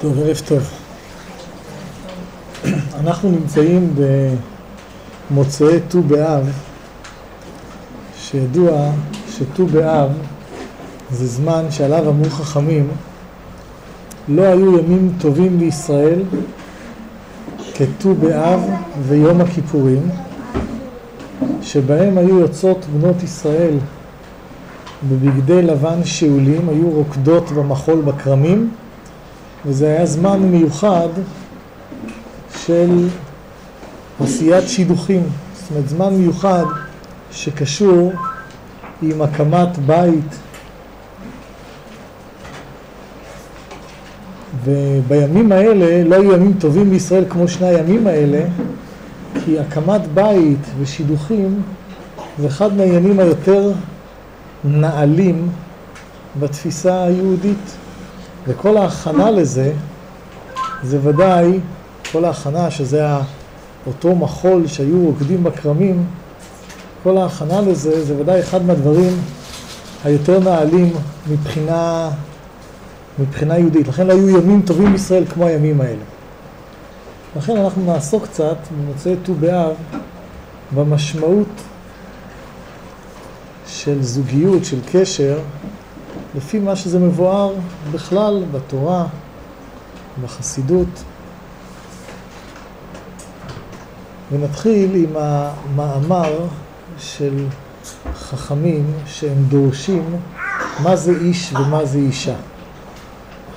טוב, ערב טוב. אנחנו נמצאים במוצאי ט"ו באב, שידוע שט"ו באב זה זמן שעליו אמרו חכמים, לא היו ימים טובים לישראל כט"ו באב ויום הכיפורים, שבהם היו יוצאות בנות ישראל בבגדי לבן שאולים, היו רוקדות במחול בכרמים, וזה היה זמן מיוחד של עשיית שידוכים, זאת אומרת זמן מיוחד שקשור עם הקמת בית. ובימים האלה לא היו ימים טובים בישראל כמו שני הימים האלה כי הקמת בית ושידוכים זה אחד מהעניינים היותר נעלים בתפיסה היהודית וכל ההכנה לזה זה ודאי כל ההכנה שזה אותו מחול שהיו רוקדים בכרמים כל ההכנה לזה זה ודאי אחד מהדברים היותר נעלים מבחינה, מבחינה יהודית. לכן לא היו ימים טובים בישראל כמו הימים האלה. לכן אנחנו נעסוק קצת במוצאי ט"ו באב במשמעות של זוגיות, של קשר, לפי מה שזה מבואר בכלל בתורה, בחסידות. ונתחיל עם המאמר של חכמים שהם דורשים מה זה איש ומה זה אישה.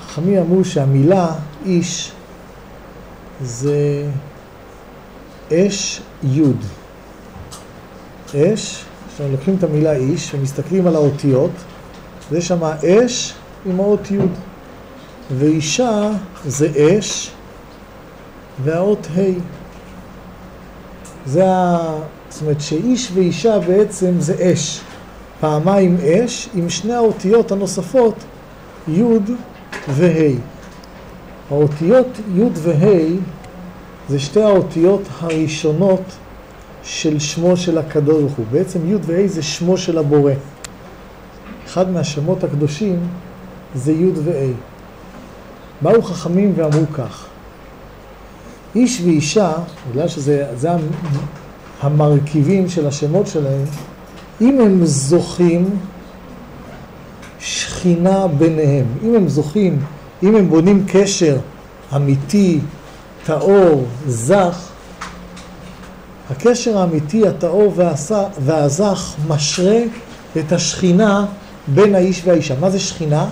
חכמים אמרו שהמילה איש זה אש יוד. אש, כשאנחנו לוקחים את המילה איש ומסתכלים על האותיות, ויש שם אש עם האות יוד. ואישה זה אש והאות ה'. זה ה... זאת אומרת שאיש ואישה בעצם זה אש. פעמיים אש עם שני האותיות הנוספות י' וה'. האותיות י' וה' זה שתי האותיות הראשונות של שמו של הקדוש ברוך הוא. בעצם י' וה' זה שמו של הבורא. אחד מהשמות הקדושים זה י' וה'. באו חכמים ואמרו כך, איש ואישה, בגלל שזה המרכיבים של השמות שלהם, אם הם זוכים שכינה ביניהם, אם הם זוכים, אם הם בונים קשר אמיתי, טהור, זך, הקשר האמיתי, הטהור והזך משרה את השכינה בין האיש והאישה. מה זה שכינה?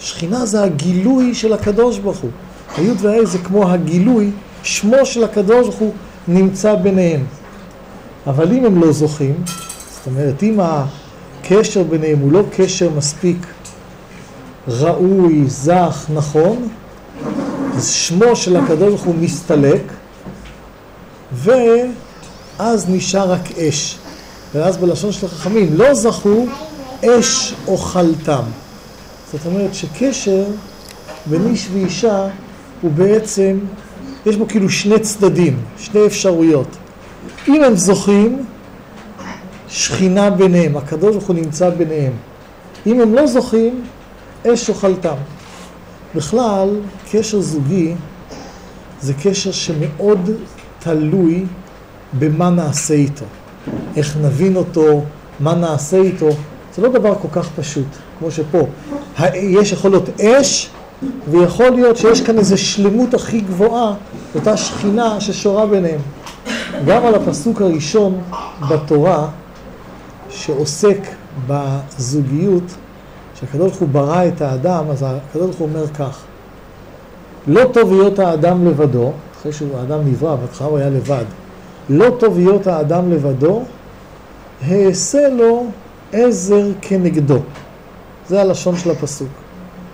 שכינה זה הגילוי של הקדוש ברוך הוא. היוד והאל זה כמו הגילוי, שמו של הקדוש ברוך הוא נמצא ביניהם. אבל אם הם לא זוכים, זאת אומרת, אם הקשר ביניהם הוא לא קשר מספיק ראוי, זך, נכון, אז שמו של הקדוש ברוך הוא מסתלק, ואז נשאר רק אש. ואז בלשון של החכמים, לא זכו אש אוכלתם. זאת אומרת שקשר בין איש ואישה הוא בעצם, יש בו כאילו שני צדדים, שני אפשרויות. אם הם זוכים, שכינה ביניהם, הקדוש ברוך הוא נמצא ביניהם. אם הם לא זוכים, אש אוכלתם. בכלל, קשר זוגי זה קשר שמאוד תלוי במה נעשה איתו. איך נבין אותו, מה נעשה איתו. זה לא דבר כל כך פשוט, כמו שפה. יש יכול להיות אש, ויכול להיות שיש כאן איזו שלמות הכי גבוהה, אותה שכינה ששורה ביניהם. גם על הפסוק הראשון בתורה, שעוסק בזוגיות, כשהקדוש ברוך הוא ברא את האדם, אז הקדוש ברוך הוא אומר כך: לא טוב להיות האדם לבדו, אחרי שהאדם נברא, בהתחלה הוא היה לבד, לא טוב להיות האדם לבדו, העשה לו עזר כנגדו. זה הלשון של הפסוק.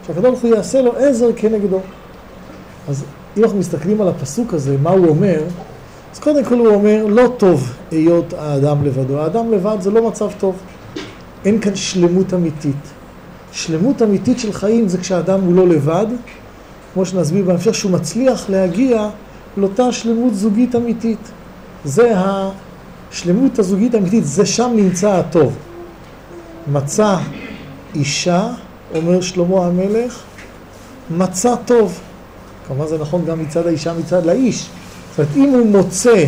שהקדוש ברוך הוא יעשה לו עזר כנגדו. אז אם אנחנו מסתכלים על הפסוק הזה, מה הוא אומר? אז קודם כל הוא אומר, לא טוב היות האדם לבדו. האדם לבד זה לא מצב טוב. אין כאן שלמות אמיתית. שלמות אמיתית של חיים זה כשהאדם הוא לא לבד, כמו שנסביר בהמשך, שהוא מצליח להגיע לאותה שלמות זוגית אמיתית. זה השלמות הזוגית האמיתית, זה שם נמצא הטוב. מצא אישה, אומר שלמה המלך, מצא טוב. כמובן זה נכון גם מצד האישה מצד לאיש. זאת אומרת, אם הוא מוצא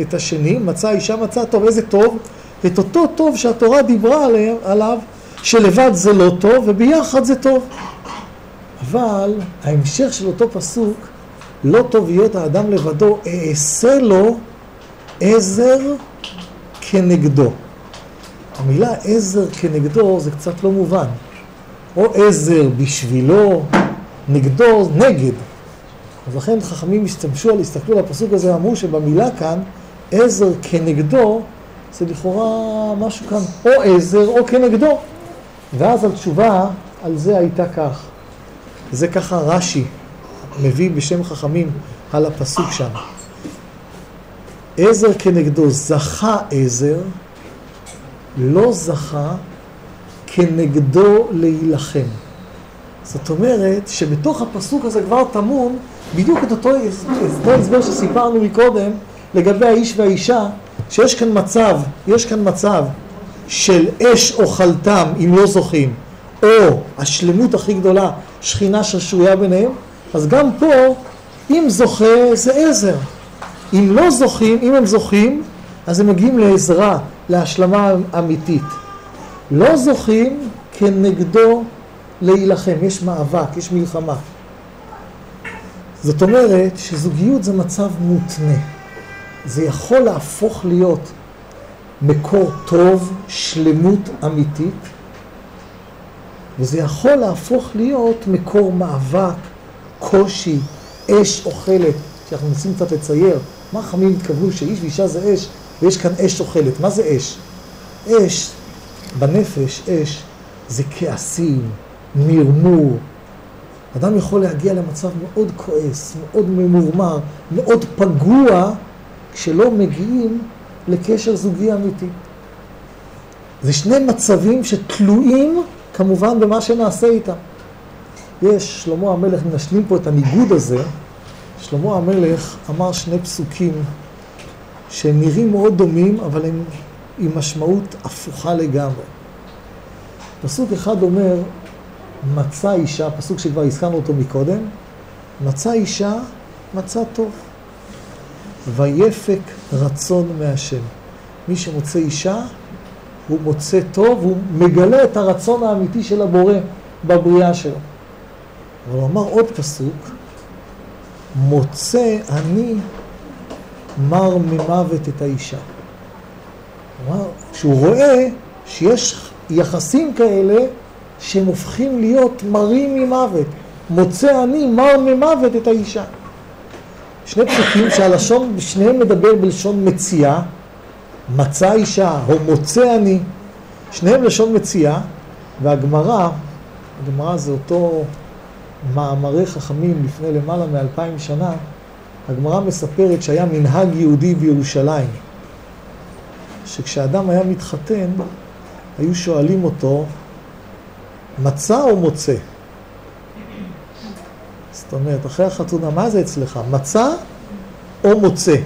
את השני, מצא אישה מצא טוב, איזה טוב? את אותו טוב שהתורה דיברה עליו, שלבד זה לא טוב וביחד זה טוב. אבל ההמשך של אותו פסוק, לא טוב להיות האדם לבדו, אעשה לו עזר כנגדו. המילה עזר כנגדו זה קצת לא מובן. או עזר בשבילו, נגדו, נגד. אז לכן חכמים השתמשו על, הסתכלו על הפסוק הזה, אמרו שבמילה כאן, עזר כנגדו, זה לכאורה משהו כאן, או עזר או כנגדו. ואז התשובה על זה הייתה כך. זה ככה רש"י מביא בשם חכמים על הפסוק שם. עזר כנגדו זכה עזר, לא זכה כנגדו להילחם. זאת אומרת שבתוך הפסוק הזה כבר טמון בדיוק את אותו הסבר שסיפרנו מקודם לגבי האיש והאישה, שיש כאן מצב, יש כאן מצב של אש אוכלתם אם לא זוכים, או השלמות הכי גדולה, שכינה ששרויה ביניהם, אז גם פה, אם זוכה זה עזר. אם לא זוכים, אם הם זוכים, אז הם מגיעים לעזרה, להשלמה אמיתית. לא זוכים כנגדו להילחם, יש מאבק, יש מלחמה. זאת אומרת שזוגיות זה מצב מותנה. זה יכול להפוך להיות מקור טוב, שלמות אמיתית, וזה יכול להפוך להיות מקור מאבק, קושי, אש אוכלת, שאנחנו מנסים קצת לצייר. מה חמים התכוונו שאיש ואישה זה אש, ויש כאן אש אוכלת. מה זה אש? אש, בנפש, אש, זה כעסים, מרמור. אדם יכול להגיע למצב מאוד כועס, מאוד ממורמר, מאוד פגוע, כשלא מגיעים לקשר זוגי אמיתי. זה שני מצבים שתלויים כמובן במה שנעשה איתם. יש, שלמה המלך, נשלים פה את הניגוד הזה, שלמה המלך אמר שני פסוקים שהם נראים מאוד דומים, אבל הם עם משמעות הפוכה לגמרי. פסוק אחד אומר, מצא אישה, פסוק שכבר הזכרנו אותו מקודם, מצא אישה, מצא טוב. ויפק רצון מהשם. מי שמוצא אישה, הוא מוצא טוב, הוא מגלה את הרצון האמיתי של הבורא בבריאה שלו. אבל הוא אמר עוד פסוק, מוצא אני מר ממוות את האישה. כלומר, שהוא רואה שיש יחסים כאלה שהם הופכים להיות מרים ממוות. מוצא אני מר ממוות את האישה. שני פסוקים שהלשון, שניהם מדבר בלשון מציאה, מצא אישה או מוצא אני, שניהם לשון מציאה, והגמרא, הגמרא זה אותו מאמרי חכמים לפני למעלה מאלפיים שנה, הגמרא מספרת שהיה מנהג יהודי בירושלים, שכשאדם היה מתחתן, היו שואלים אותו, מצא או מוצא? זאת אומרת, אחרי החתונה, מה זה אצלך? מצא או מוצא?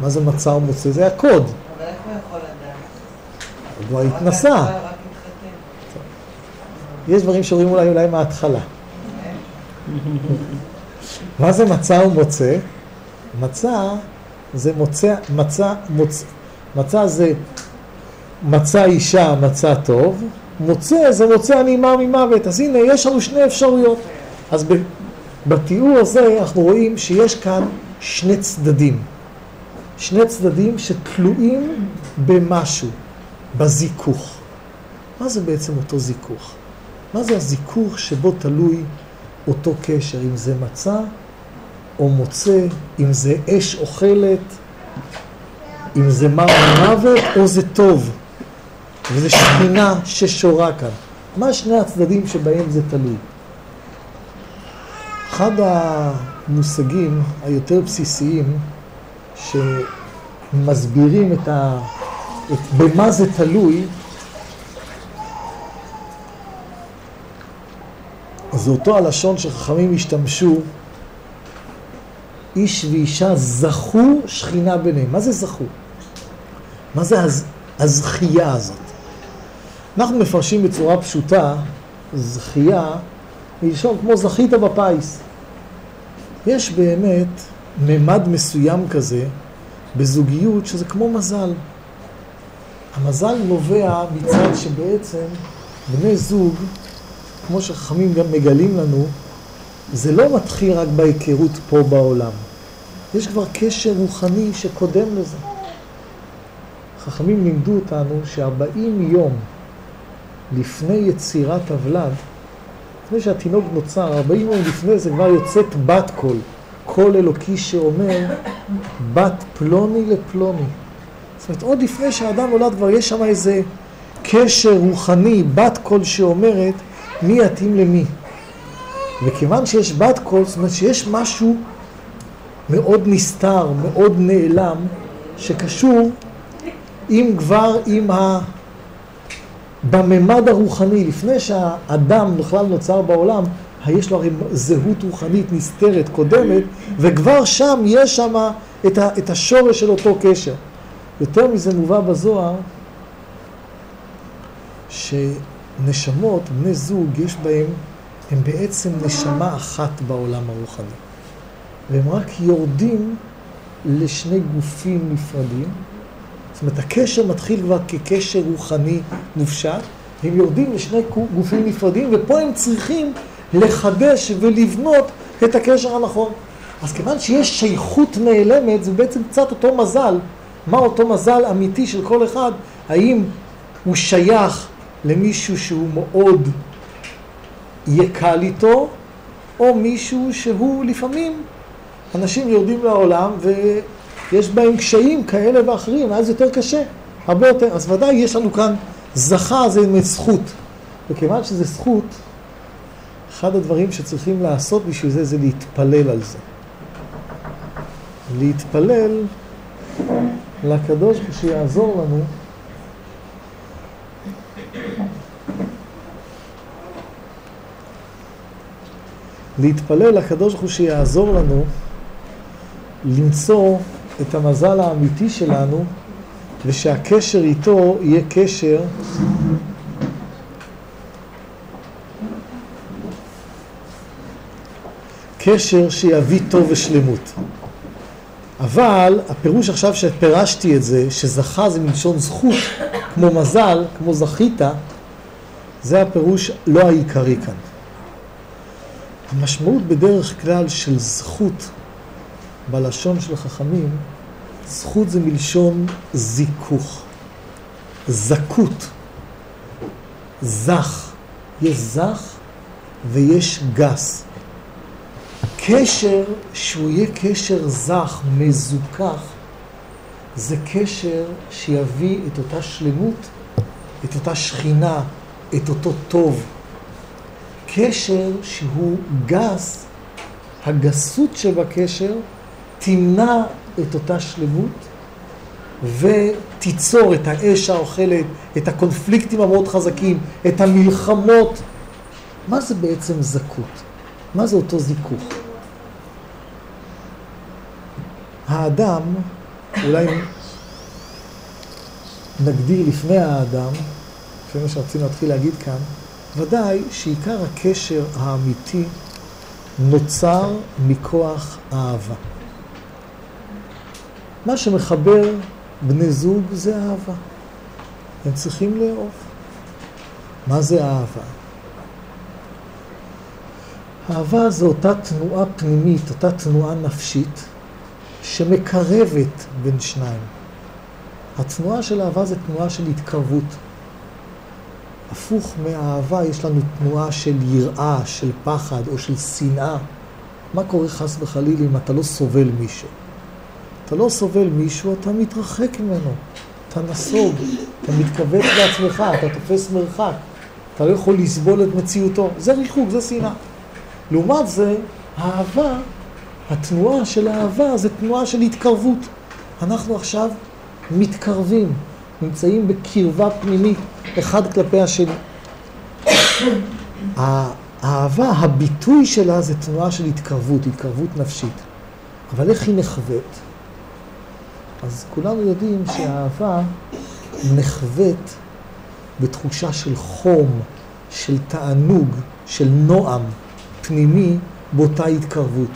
מה זה מצא או מוצא? זה הקוד. אבל איך הוא יכול לדעת? הוא כבר התנסה. יש דברים שרואים אולי אולי מההתחלה. מה זה מצא ומוצא? מצא זה מוצא, מצא, מוצא, מצא זה מצא אישה, מצא טוב, מוצא זה מוצא מר ממוות. אז הנה, יש לנו שני אפשרויות. אז בתיאור הזה אנחנו רואים שיש כאן שני צדדים. שני צדדים שתלויים במשהו, בזיכוך. מה זה בעצם אותו זיכוך? מה זה הזיכוך שבו תלוי אותו קשר, אם זה מצה או מוצא, אם זה אש אוכלת, אם זה מר מוות או זה טוב, וזה שכינה ששורה כאן. מה שני הצדדים שבהם זה תלוי? אחד המושגים היותר בסיסיים שמסבירים את ה... את במה זה תלוי, זה אותו הלשון שחכמים השתמשו, איש ואישה זכו שכינה ביניהם. מה זה זכו? מה זה הז... הזכייה הזאת? אנחנו מפרשים בצורה פשוטה, זכייה, מלשון כמו זכית בפיס. יש באמת ממד מסוים כזה בזוגיות שזה כמו מזל. המזל נובע מצד שבעצם בני זוג, כמו שחכמים גם מגלים לנו, זה לא מתחיל רק בהיכרות פה בעולם. יש כבר קשר רוחני שקודם לזה. חכמים לימדו אותנו שארבעים יום לפני יצירת הוולד, לפני שהתינוק נוצר, ארבעים יום לפני זה כבר יוצאת בת קול, קול אלוקי שאומר בת פלוני לפלוני. זאת אומרת, עוד לפני שהאדם נולד כבר יש שם איזה קשר רוחני, בת קול שאומרת מי יתאים למי. וכיוון שיש בת קול, זאת אומרת שיש משהו מאוד נסתר, מאוד נעלם, שקשור אם כבר עם ה... בממד הרוחני, לפני שהאדם בכלל נוצר בעולם, יש לו הרי זהות רוחנית נסתרת, קודמת, וכבר שם יש שם את, ה, את השורש של אותו קשר. יותר מזה מובא בזוהר, שנשמות, בני זוג, יש בהם, הם בעצם נשמה אחת בעולם הרוחני. והם רק יורדים לשני גופים נפרדים. זאת אומרת, הקשר מתחיל כבר כקשר רוחני מופשט, הם יורדים לשני גופים נפרדים, ופה הם צריכים לחדש ולבנות את הקשר הנכון. אז כיוון שיש שייכות נעלמת, זה בעצם קצת אותו מזל. מה אותו מזל אמיתי של כל אחד? האם הוא שייך למישהו שהוא מאוד יהיה קל איתו, או מישהו שהוא לפעמים, אנשים יורדים לעולם ויש בהם קשיים כאלה ואחרים, אז יותר קשה, הרבה יותר. אז ודאי יש לנו כאן זכה, זה זכות. וכיוון שזה זכות, אחד הדברים שצריכים לעשות בשביל זה זה להתפלל על זה. להתפלל לקדוש שיעזור לנו להתפלל לקדוש ברוך הוא שיעזור לנו למצוא את המזל האמיתי שלנו ושהקשר איתו יהיה קשר קשר שיביא טוב ושלמות. אבל הפירוש עכשיו שפירשתי את זה, שזכה זה מלשון זכות, כמו מזל, כמו זכית, זה הפירוש לא העיקרי כאן. המשמעות בדרך כלל של זכות בלשון של חכמים, זכות זה מלשון זיכוך, זכות, זך. יש זך ויש גס. קשר שהוא יהיה קשר זך, מזוכח, זה קשר שיביא את אותה שלמות, את אותה שכינה, את אותו טוב. קשר שהוא גס, הגסות שבקשר תמנע את אותה שלמות ותיצור את האש האוכלת, את הקונפליקטים המאוד חזקים, את המלחמות. מה זה בעצם זכות? מה זה אותו זיכוך? האדם, אולי נגדיר לפני האדם, לפי מה שרצינו להתחיל להגיד כאן, ודאי שעיקר הקשר האמיתי נוצר מכוח אהבה. מה שמחבר בני זוג זה אהבה. הם צריכים לאהוב. מה זה אהבה? אהבה זו אותה תנועה פנימית, אותה תנועה נפשית, שמקרבת בין שניים. התנועה של אהבה זה תנועה של התקרבות. הפוך מאהבה יש לנו תנועה של יראה, של פחד או של שנאה. מה קורה חס וחליל אם אתה לא סובל מישהו? אתה לא סובל מישהו, אתה מתרחק ממנו. אתה נסוג, אתה מתכווץ בעצמך, אתה תופס מרחק. אתה לא יכול לסבול את מציאותו. זה ריחוק, זה שנאה. לעומת זה, האהבה, התנועה של האהבה זה תנועה של התקרבות. אנחנו עכשיו מתקרבים, נמצאים בקרבה פנימית אחד כלפי השני. האהבה, הביטוי שלה זה תנועה של התקרבות, התקרבות נפשית. אבל איך היא נחווית? אז כולנו יודעים שהאהבה נחווית בתחושה של חום, של תענוג, של נועם פנימי באותה התקרבות.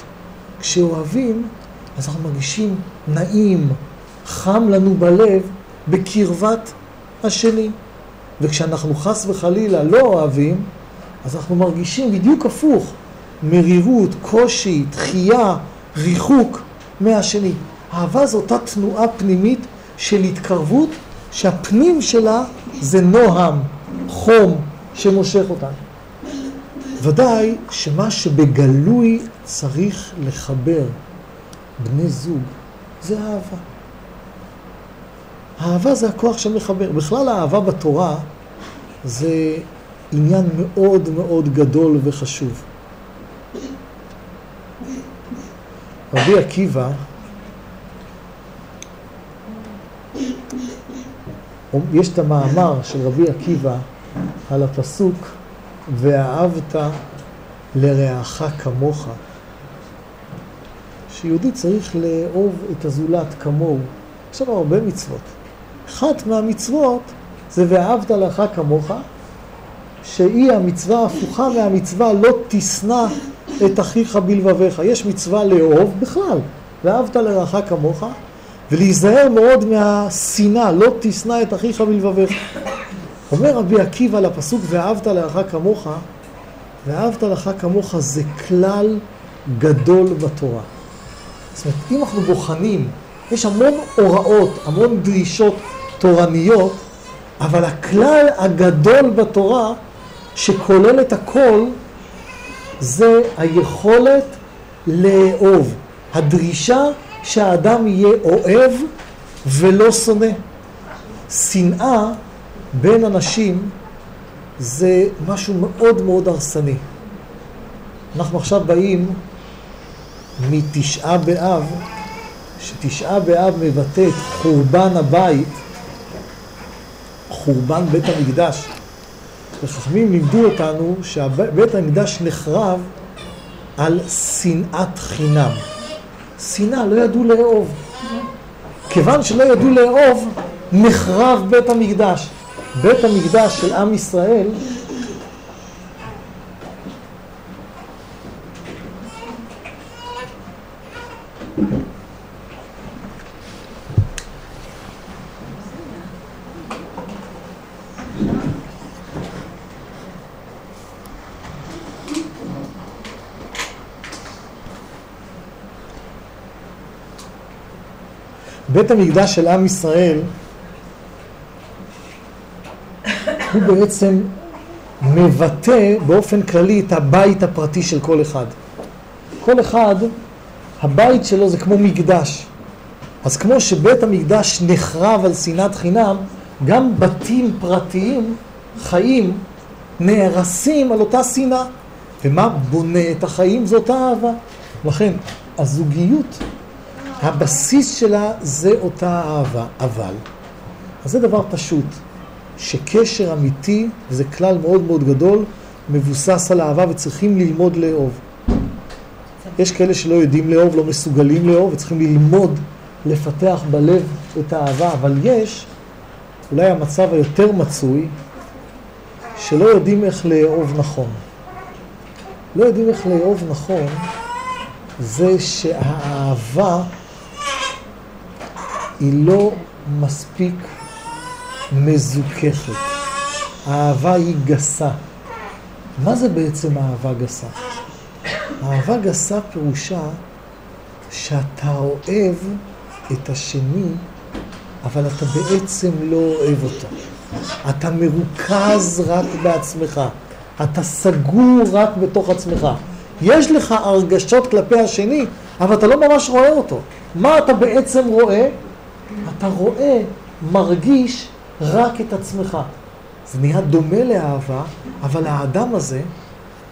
כשאוהבים, אז אנחנו מרגישים נעים, חם לנו בלב בקרבת השני. וכשאנחנו חס וחלילה לא אוהבים, אז אנחנו מרגישים בדיוק הפוך, מרירות, קושי, דחייה, ריחוק מהשני. אהבה זו אותה תנועה פנימית של התקרבות, שהפנים שלה זה נועם, חום, שמושך אותנו. ודאי שמה שבגלוי צריך לחבר בני זוג זה אהבה. אהבה זה הכוח שמחבר. בכלל האהבה בתורה זה עניין מאוד מאוד גדול וחשוב. רבי עקיבא יש את המאמר של רבי עקיבא על הפסוק ואהבת לרעך כמוך שיהודי צריך לאהוב את הזולת כמוהו. יש לנו הרבה מצוות. אחת מהמצוות זה ואהבת לך כמוך, שהיא המצווה ההפוכה מהמצווה לא תשנא את אחיך בלבביך. יש מצווה לאהוב בכלל, ואהבת לרעך כמוך, ולהיזהר מאוד מהשנאה, לא תשנא את אחיך בלבביך. אומר רבי עקיבא על הפסוק ואהבת לרעך כמוך, ואהבת לך כמוך זה כלל גדול בתורה. זאת אומרת, אם אנחנו בוחנים, יש המון הוראות, המון דרישות תורניות, אבל הכלל הגדול בתורה, שכולל את הכל, זה היכולת לאהוב. הדרישה שהאדם יהיה אוהב ולא שונא. שנאה בין אנשים זה משהו מאוד מאוד הרסני. אנחנו עכשיו באים מתשעה באב, שתשעה באב מבטא את חורבן הבית, חורבן בית המקדש. וחכמים לימדו אותנו שבית המקדש נחרב על שנאת חינם. שנאה, לא ידעו לאהוב. כיוון שלא ידעו לאהוב, נחרב בית המקדש. בית המקדש של עם ישראל בית המקדש של עם ישראל הוא בעצם מבטא באופן כללי את הבית הפרטי של כל אחד. כל אחד, הבית שלו זה כמו מקדש. אז כמו שבית המקדש נחרב על שנאת חינם, גם בתים פרטיים, חיים, נהרסים על אותה שנאה. ומה בונה את החיים? זאת אהבה. לכן, הזוגיות הבסיס שלה זה אותה אהבה, אבל, אז זה דבר פשוט, שקשר אמיתי, וזה כלל מאוד מאוד גדול, מבוסס על אהבה וצריכים ללמוד לאהוב. יש כאלה שלא יודעים לאהוב, לא מסוגלים לאהוב, וצריכים ללמוד לפתח בלב את האהבה, אבל יש, אולי המצב היותר מצוי, שלא יודעים איך לאהוב נכון. לא יודעים איך לאהוב נכון, זה שהאהבה היא לא מספיק מזוככת. האהבה היא גסה. מה זה בעצם אהבה גסה? אהבה גסה פירושה שאתה אוהב את השני, אבל אתה בעצם לא אוהב אותו. אתה מרוכז רק בעצמך. אתה סגור רק בתוך עצמך. יש לך הרגשות כלפי השני, אבל אתה לא ממש רואה אותו. מה אתה בעצם רואה? אתה רואה, מרגיש רק את עצמך. זה נהיה דומה לאהבה, אבל האדם הזה,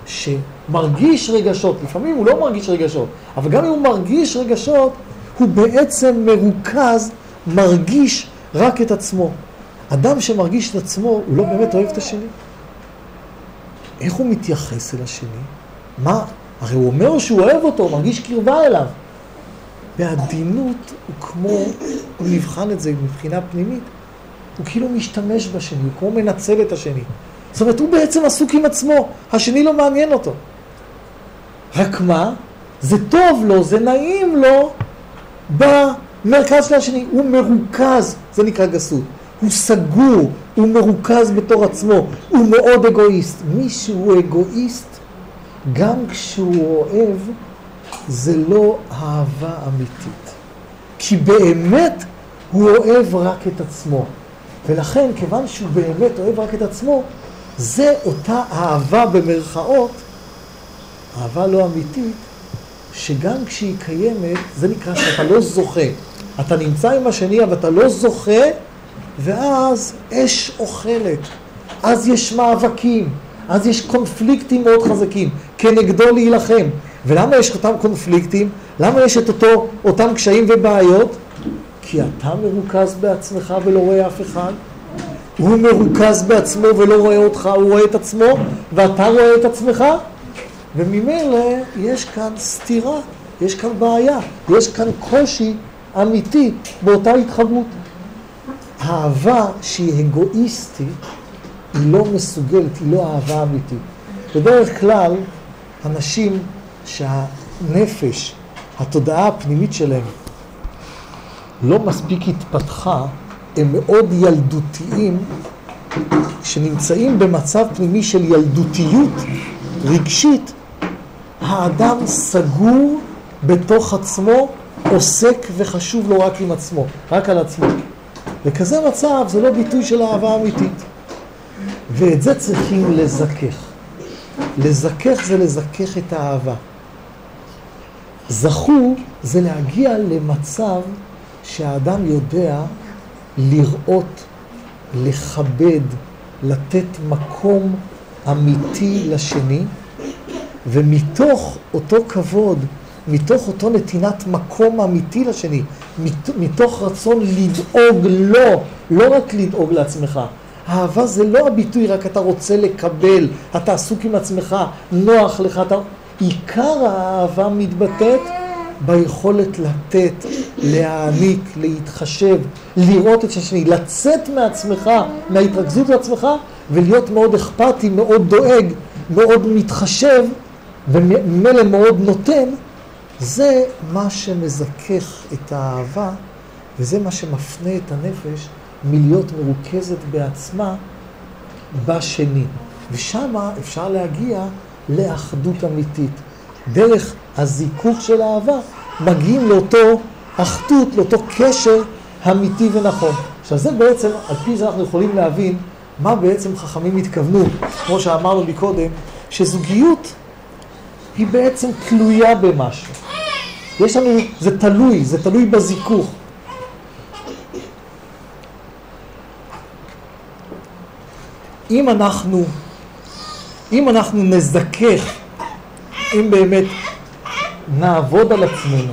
שמרגיש רגשות, לפעמים הוא לא מרגיש רגשות, אבל גם אם הוא מרגיש רגשות, הוא בעצם מרוכז, מרגיש רק את עצמו. אדם שמרגיש את עצמו, הוא לא באמת אוהב את השני. איך הוא מתייחס אל השני? מה? הרי הוא אומר שהוא אוהב אותו, הוא מרגיש קרבה אליו. בעדינות הוא כמו, הוא נבחן את זה מבחינה פנימית, הוא כאילו משתמש בשני, הוא כמו מנצל את השני. זאת אומרת, הוא בעצם עסוק עם עצמו, השני לא מעניין אותו. רק מה? זה טוב לו, זה נעים לו במרכז של השני. הוא מרוכז, זה נקרא גסות. הוא סגור, הוא מרוכז בתור עצמו, הוא מאוד אגואיסט. מי שהוא אגואיסט, גם כשהוא אוהב, זה לא אהבה אמיתית. כי באמת הוא אוהב רק את עצמו. ולכן, כיוון שהוא באמת אוהב רק את עצמו, זה אותה אהבה במרכאות, אהבה לא אמיתית, שגם כשהיא קיימת, זה נקרא שאתה לא זוכה. אתה נמצא עם השני, אבל אתה לא זוכה, ואז אש אוכלת. אז יש מאבקים, אז יש קונפליקטים מאוד חזקים, כנגדו להילחם. ולמה יש אותם קונפליקטים? למה יש את אותו, אותם קשיים ובעיות? כי אתה מרוכז בעצמך ולא רואה אף אחד. הוא מרוכז בעצמו ולא רואה אותך, הוא רואה את עצמו, ואתה רואה את עצמך, וממילא יש כאן סתירה, יש כאן בעיה, יש כאן קושי אמיתי באותה התחברות. אהבה שהיא אגואיסטית, היא לא מסוגלת, היא לא אהבה אמיתית. בדרך כלל, אנשים שהנפש, התודעה הפנימית שלהם, לא מספיק התפתחה, הם מאוד ילדותיים, כשנמצאים במצב פנימי של ילדותיות רגשית, האדם סגור בתוך עצמו, עוסק וחשוב לו רק עם עצמו, רק על עצמו. וכזה מצב זה לא ביטוי של אהבה אמיתית. ואת זה צריכים לזכך. לזכך זה לזכך את האהבה. זכו זה להגיע למצב שהאדם יודע לראות, לכבד, לתת מקום אמיתי לשני, ומתוך אותו כבוד, מתוך אותו נתינת מקום אמיתי לשני, מתוך רצון לדאוג לו, לא רק לדאוג לעצמך. אהבה זה לא הביטוי רק אתה רוצה לקבל, אתה עסוק עם עצמך, נוח לך, אתה... עיקר האהבה מתבטאת ביכולת לתת, להעניק, להתחשב, לראות את השני, לצאת מעצמך, מההתרכזות בעצמך, ולהיות מאוד אכפתי, מאוד דואג, מאוד מתחשב, וממילא מאוד נותן, זה מה שמזכך את האהבה, וזה מה שמפנה את הנפש מלהיות מרוכזת בעצמה בשני. ושם אפשר להגיע לאחדות אמיתית. דרך הזיכוך של האהבה מגיעים לאותו אחדות, לאותו קשר אמיתי ונכון. עכשיו זה בעצם, על פי זה אנחנו יכולים להבין מה בעצם חכמים התכוונו, כמו שאמרנו מקודם, שזוגיות היא בעצם תלויה במשהו. יש לנו, זה תלוי, זה תלוי בזיכוך. אם אנחנו, אם אנחנו נזכך, אם באמת נעבוד על עצמנו,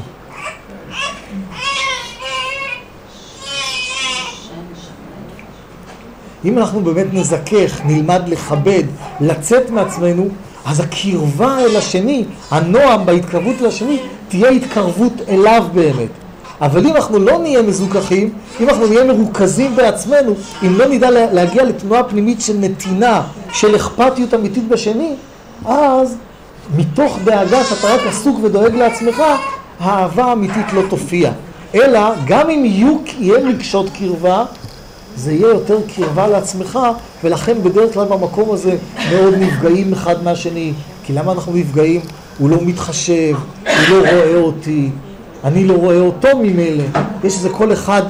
אם אנחנו באמת נזכך, נלמד לכבד, לצאת מעצמנו, אז הקרבה אל השני, הנועם בהתקרבות אל השני, תהיה התקרבות אליו באמת. אבל אם אנחנו לא נהיה מזוכחים, אם אנחנו נהיה מרוכזים בעצמנו, אם לא נדע להגיע לתנועה פנימית של נתינה, של אכפתיות אמיתית בשני, אז מתוך דאגה שאתה רק עסוק ודואג לעצמך, האהבה האמיתית לא תופיע. אלא גם אם יהיו, יהיה רגשות קרבה, זה יהיה יותר קרבה לעצמך, ולכן בדרך כלל במקום הזה מאוד נפגעים אחד מהשני. כי למה אנחנו נפגעים? הוא לא מתחשב, הוא לא רואה אותי, אני לא רואה אותו ממילא. יש איזה כל אחד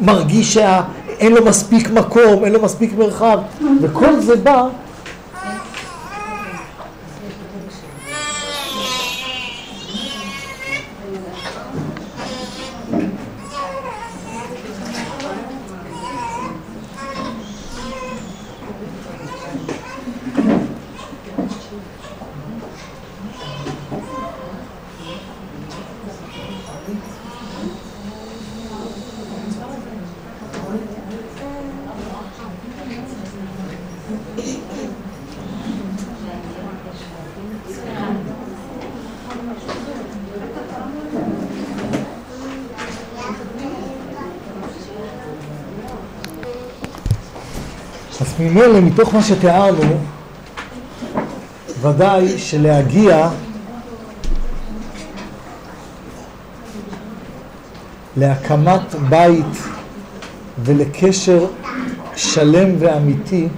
מרגיש שאין לו מספיק מקום, אין לו מספיק מרחב, וכל זה בא ממילא, מתוך מה שתיארנו, ודאי שלהגיע להקמת בית ולקשר שלם ואמיתי,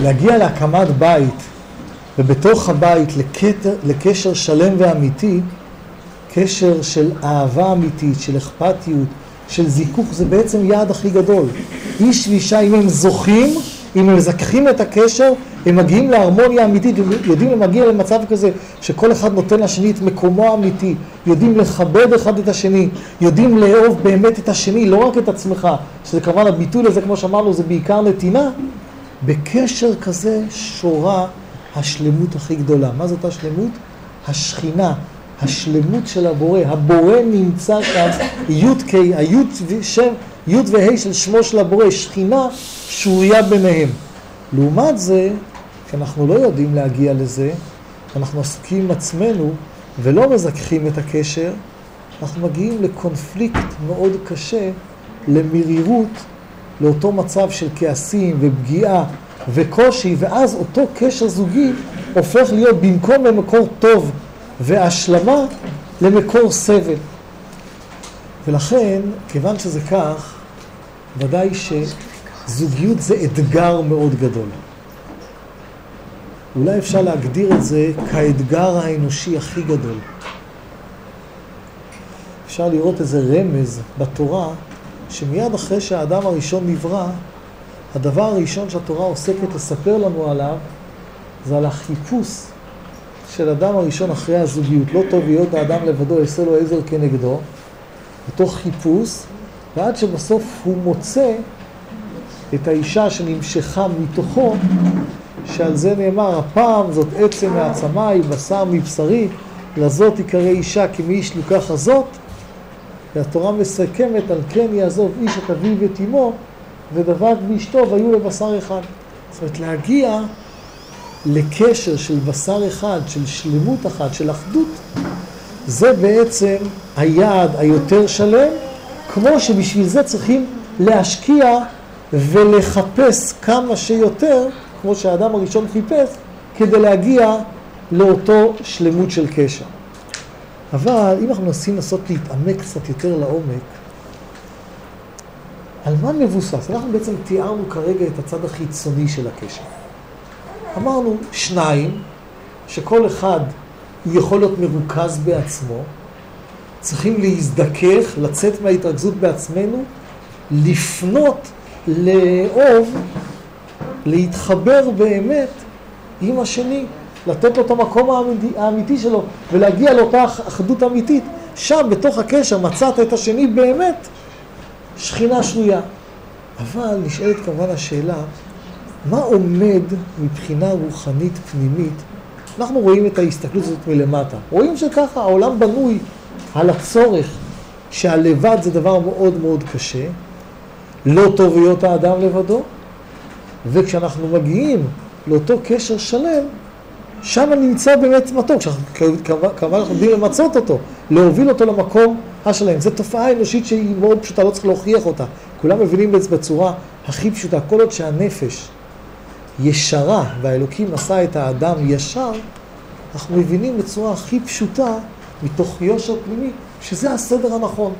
להגיע להקמת בית ובתוך הבית לקטר, לקשר שלם ואמיתי, קשר של אהבה אמיתית, של אכפתיות, של זיכוך, זה בעצם יעד הכי גדול. איש ואישה, אם הם זוכים, אם הם מזכחים את הקשר, הם מגיעים להרמוניה אמיתית, יודעים להגיע למצב כזה שכל אחד נותן לשני את מקומו האמיתי, יודעים לכבד אחד את השני, יודעים לאהוב באמת את השני, לא רק את עצמך, שזה כמובן הביטוי לזה, כמו שאמרנו, זה בעיקר נתינה. בקשר כזה שורה השלמות הכי גדולה. מה זאת השלמות? השכינה, השלמות של הבורא. הבורא נמצא כאן, י"ק, י' וה' של שמו של הבורא, שכינה שוריה ביניהם. לעומת זה, כשאנחנו לא יודעים להגיע לזה, אנחנו עסוקים עם עצמנו ולא מזכחים את הקשר, אנחנו מגיעים לקונפליקט מאוד קשה, למרירות, לאותו מצב של כעסים ופגיעה וקושי, ואז אותו קשר זוגי הופך להיות במקום למקור טוב והשלמה, למקור סבל. ולכן, כיוון שזה כך, ודאי שזוגיות זה אתגר מאוד גדול. אולי אפשר להגדיר את זה כאתגר האנושי הכי גדול. אפשר לראות איזה רמז בתורה, שמיד אחרי שהאדם הראשון נברא, הדבר הראשון שהתורה עוסקת לספר לנו עליו, זה על החיפוש של אדם הראשון אחרי הזוגיות. לא טוב להיות האדם לבדו, יעשה לו עזר כנגדו, אותו חיפוש, ועד שבסוף הוא מוצא את האישה שנמשכה מתוכו, שעל זה נאמר, הפעם זאת עצם מעצמיי, בשר מבשרי, לזאת יקרא אישה כי מאיש לוקח הזאת, והתורה מסכמת על כן יעזוב איש את אביו ואת אמו, ודבק ואשתו והיו לבשר אחד. זאת אומרת, להגיע לקשר של בשר אחד, של שלמות אחת, של אחדות, זה בעצם היעד היותר שלם, כמו שבשביל זה צריכים להשקיע ולחפש כמה שיותר, כמו שהאדם הראשון חיפש, כדי להגיע לאותו שלמות של קשר. אבל אם אנחנו מנסים לנסות להתעמק קצת יותר לעומק, על מה מבוסס? אנחנו בעצם תיארנו כרגע את הצד החיצוני של הקשר. אמרנו שניים, שכל אחד יכול להיות מרוכז בעצמו, צריכים להזדכך, לצאת מההתרכזות בעצמנו, לפנות, לאהוב, להתחבר באמת עם השני, לתת לו את המקום האמיתי, האמיתי שלו ולהגיע לאותה אחדות אמיתית. שם, בתוך הקשר, מצאת את השני באמת, שכינה שרויה. אבל נשאלת כמובן השאלה, מה עומד מבחינה רוחנית פנימית? אנחנו רואים את ההסתכלות הזאת מלמטה. רואים שככה העולם בנוי על הצורך שהלבד זה דבר מאוד מאוד קשה, לא טוב להיות האדם לבדו, וכשאנחנו מגיעים לאותו קשר שלם, שם נמצא באמת מתוק, כמובן אנחנו יודעים למצות אותו, להוביל אותו למקום השלם. זו תופעה אנושית שהיא מאוד פשוטה, לא צריך להוכיח אותה. כולם מבינים את זה בצורה הכי פשוטה. כל עוד שהנפש ישרה והאלוקים עשה את האדם ישר, אנחנו מבינים בצורה הכי פשוטה, מתוך יושר פנימי, שזה הסדר הנכון.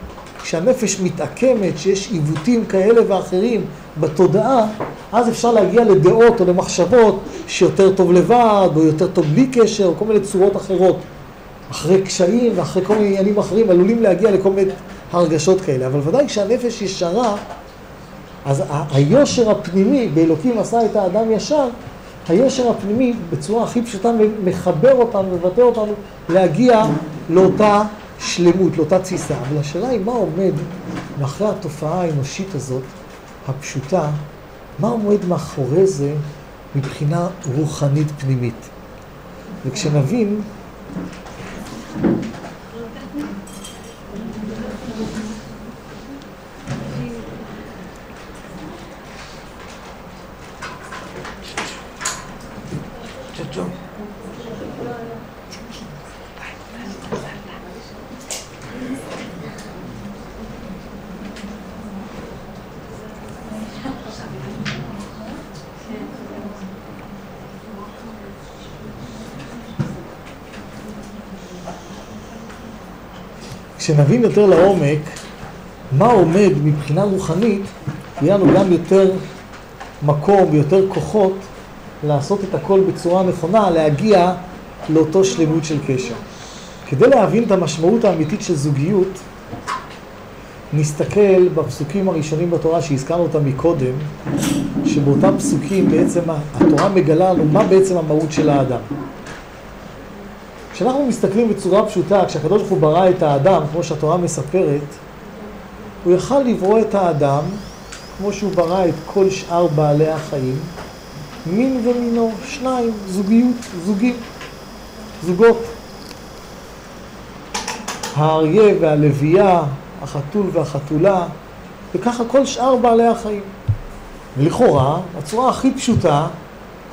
כשהנפש מתעקמת, שיש עיוותים כאלה ואחרים בתודעה, אז אפשר להגיע לדעות או למחשבות שיותר טוב לבד, או יותר טוב בלי קשר, או כל מיני צורות אחרות. אחרי קשיים ואחרי כל מיני עניינים אחרים עלולים להגיע לכל מיני הרגשות כאלה. אבל ודאי כשהנפש ישרה, אז היושר הפנימי, באלוקים עשה את האדם ישר, היושר הפנימי בצורה הכי פשוטה מחבר אותנו, מבטא אותנו להגיע לאותה שלמות, לאותה תסיסה. אבל השאלה היא מה עומד מאחורי התופעה האנושית הזאת, הפשוטה, מה עומד מאחורי זה מבחינה רוחנית פנימית. וכשנבין כשנבין יותר לעומק מה עומד מבחינה רוחנית, יהיה לנו גם יותר מקום ויותר כוחות לעשות את הכל בצורה נכונה, להגיע לאותו שלמות של קשר. כדי להבין את המשמעות האמיתית של זוגיות, נסתכל בפסוקים הראשונים בתורה שהזכרנו אותם מקודם, שבאותם פסוקים בעצם התורה מגלה לנו מה בעצם המהות של האדם. כשאנחנו מסתכלים בצורה פשוטה, כשהקדוש ברוך הוא ברא את האדם, כמו שהתורה מספרת, הוא יכל לברוא את האדם, כמו שהוא ברא את כל שאר בעלי החיים, מין ומינו, שניים, זוגיות, זוגים, זוגות. האריה והלוויה, החתול והחתולה, וככה כל שאר בעלי החיים. ולכאורה, הצורה הכי פשוטה,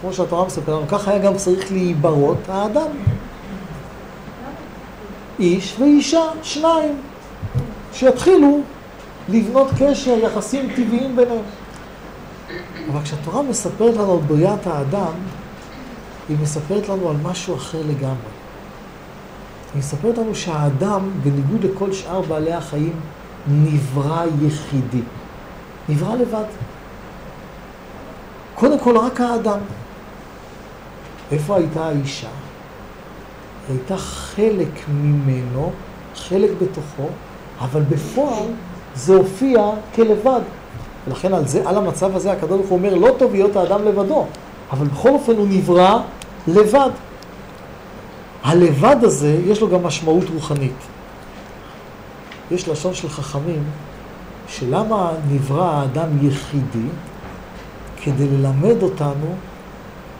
כמו שהתורה מספרת לנו, ככה היה גם צריך להיברות האדם. איש ואישה, שניים, שיתחילו לבנות קשר, יחסים טבעיים ביניהם. אבל כשהתורה מספרת לנו על בריאת האדם, היא מספרת לנו על משהו אחר לגמרי. היא מספרת לנו שהאדם, בניגוד לכל שאר בעלי החיים, נברא יחידי. נברא לבד. קודם כל רק האדם. איפה הייתה האישה? היא הייתה חלק ממנו, חלק בתוכו, אבל בפועל זה הופיע כלבד. ולכן על, זה, על המצב הזה הקדוש ברוך הוא אומר, לא טוב להיות האדם לבדו, אבל בכל אופן הוא נברא לבד. הלבד הזה, יש לו גם משמעות רוחנית. יש לשון של חכמים, שלמה נברא האדם יחידי? כדי ללמד אותנו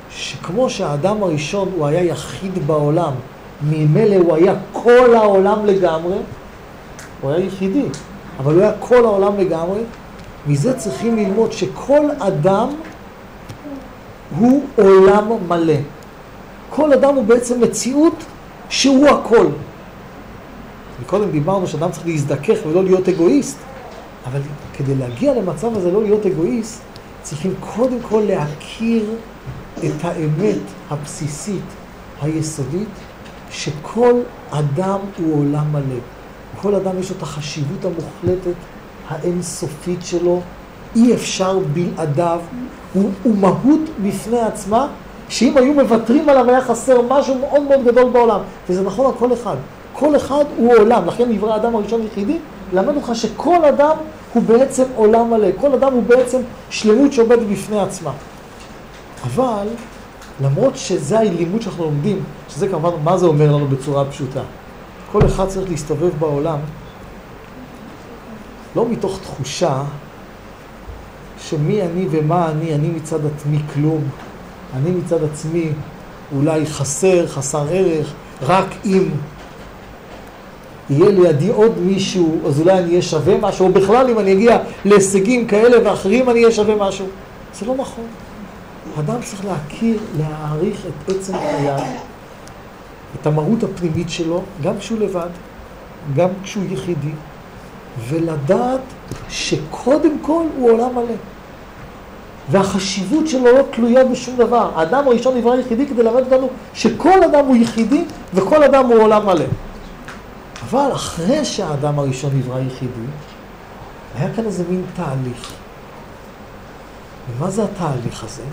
שכמו שהאדם הראשון הוא היה יחיד בעולם, ממילא הוא היה כל העולם לגמרי, הוא היה יחידי, אבל הוא היה כל העולם לגמרי, מזה צריכים ללמוד שכל אדם הוא עולם מלא. כל אדם הוא בעצם מציאות שהוא הכל. מקודם דיברנו שאדם צריך להזדכך ולא להיות אגואיסט, אבל כדי להגיע למצב הזה לא להיות אגואיסט, צריכים קודם כל להכיר את האמת הבסיסית, היסודית, שכל אדם הוא עולם מלא. כל אדם יש לו את החשיבות המוחלטת, האינסופית שלו, אי אפשר בלעדיו, הוא, הוא מהות בפני עצמה, שאם היו מוותרים עליו היה חסר משהו מאוד מאוד גדול בעולם. וזה נכון על כל אחד. כל אחד הוא עולם, לכן נברא האדם הראשון היחידי, למד אותך שכל אדם הוא בעצם עולם מלא, כל אדם הוא בעצם שלמות שעובדת בפני עצמה. אבל למרות שזה הלימוד שאנחנו לומדים, שזה כמובן מה זה אומר לנו בצורה פשוטה, כל אחד צריך להסתובב בעולם לא מתוך תחושה שמי אני ומה אני, אני מצד עצמי כלום, אני מצד עצמי אולי חסר, חסר ערך, רק אם יהיה לידי עוד מישהו, אז אולי אני אהיה שווה משהו, או בכלל אם אני אגיע להישגים כאלה ואחרים אני אהיה שווה משהו. זה לא נכון. אדם צריך להכיר, להעריך את עצם חייו, את המהות הפנימית שלו, גם כשהוא לבד, גם כשהוא יחידי, ולדעת שקודם כל הוא עולם מלא. והחשיבות שלו לא תלויה בשום דבר. האדם הראשון נברא יחידי כדי ללמד אותנו שכל אדם הוא יחידי וכל אדם הוא עולם מלא. אבל אחרי שהאדם הראשון נברא יחידי, היה כאן איזה מין תהליך. ומה זה התהליך הזה?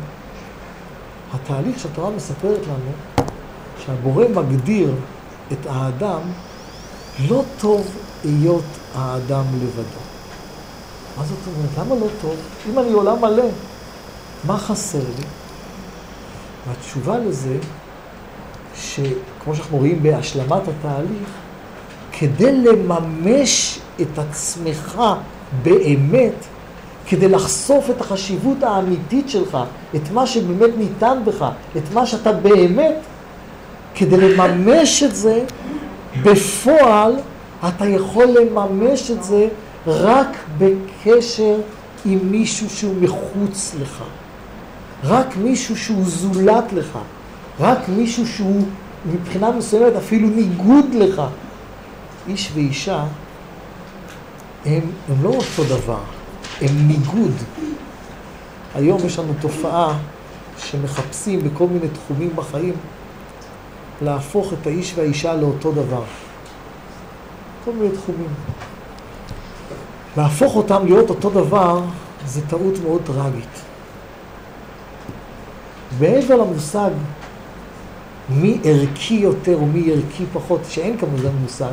התהליך שהתורה מספרת לנו, שהבורא מגדיר את האדם, לא טוב היות האדם לבדו. מה זאת אומרת? למה לא טוב? אם אני עולם מלא, מה חסר לי? והתשובה לזה, שכמו שאנחנו רואים בהשלמת התהליך, כדי לממש את עצמך באמת, כדי לחשוף את החשיבות האמיתית שלך, את מה שבאמת ניתן בך, את מה שאתה באמת, כדי לממש את זה, בפועל אתה יכול לממש את זה רק בקשר עם מישהו שהוא מחוץ לך. רק מישהו שהוא זולת לך. רק מישהו שהוא מבחינה מסוימת אפילו ניגוד לך. איש ואישה הם, הם לא אותו דבר, הם ניגוד. היום יש לנו תופעה שמחפשים בכל מיני תחומים בחיים להפוך את האיש והאישה לאותו דבר. כל מיני תחומים. להפוך אותם להיות אותו דבר, זה טעות מאוד טרגית. מעבר למושג מי ערכי יותר ומי ערכי פחות, שאין כמובן מושג,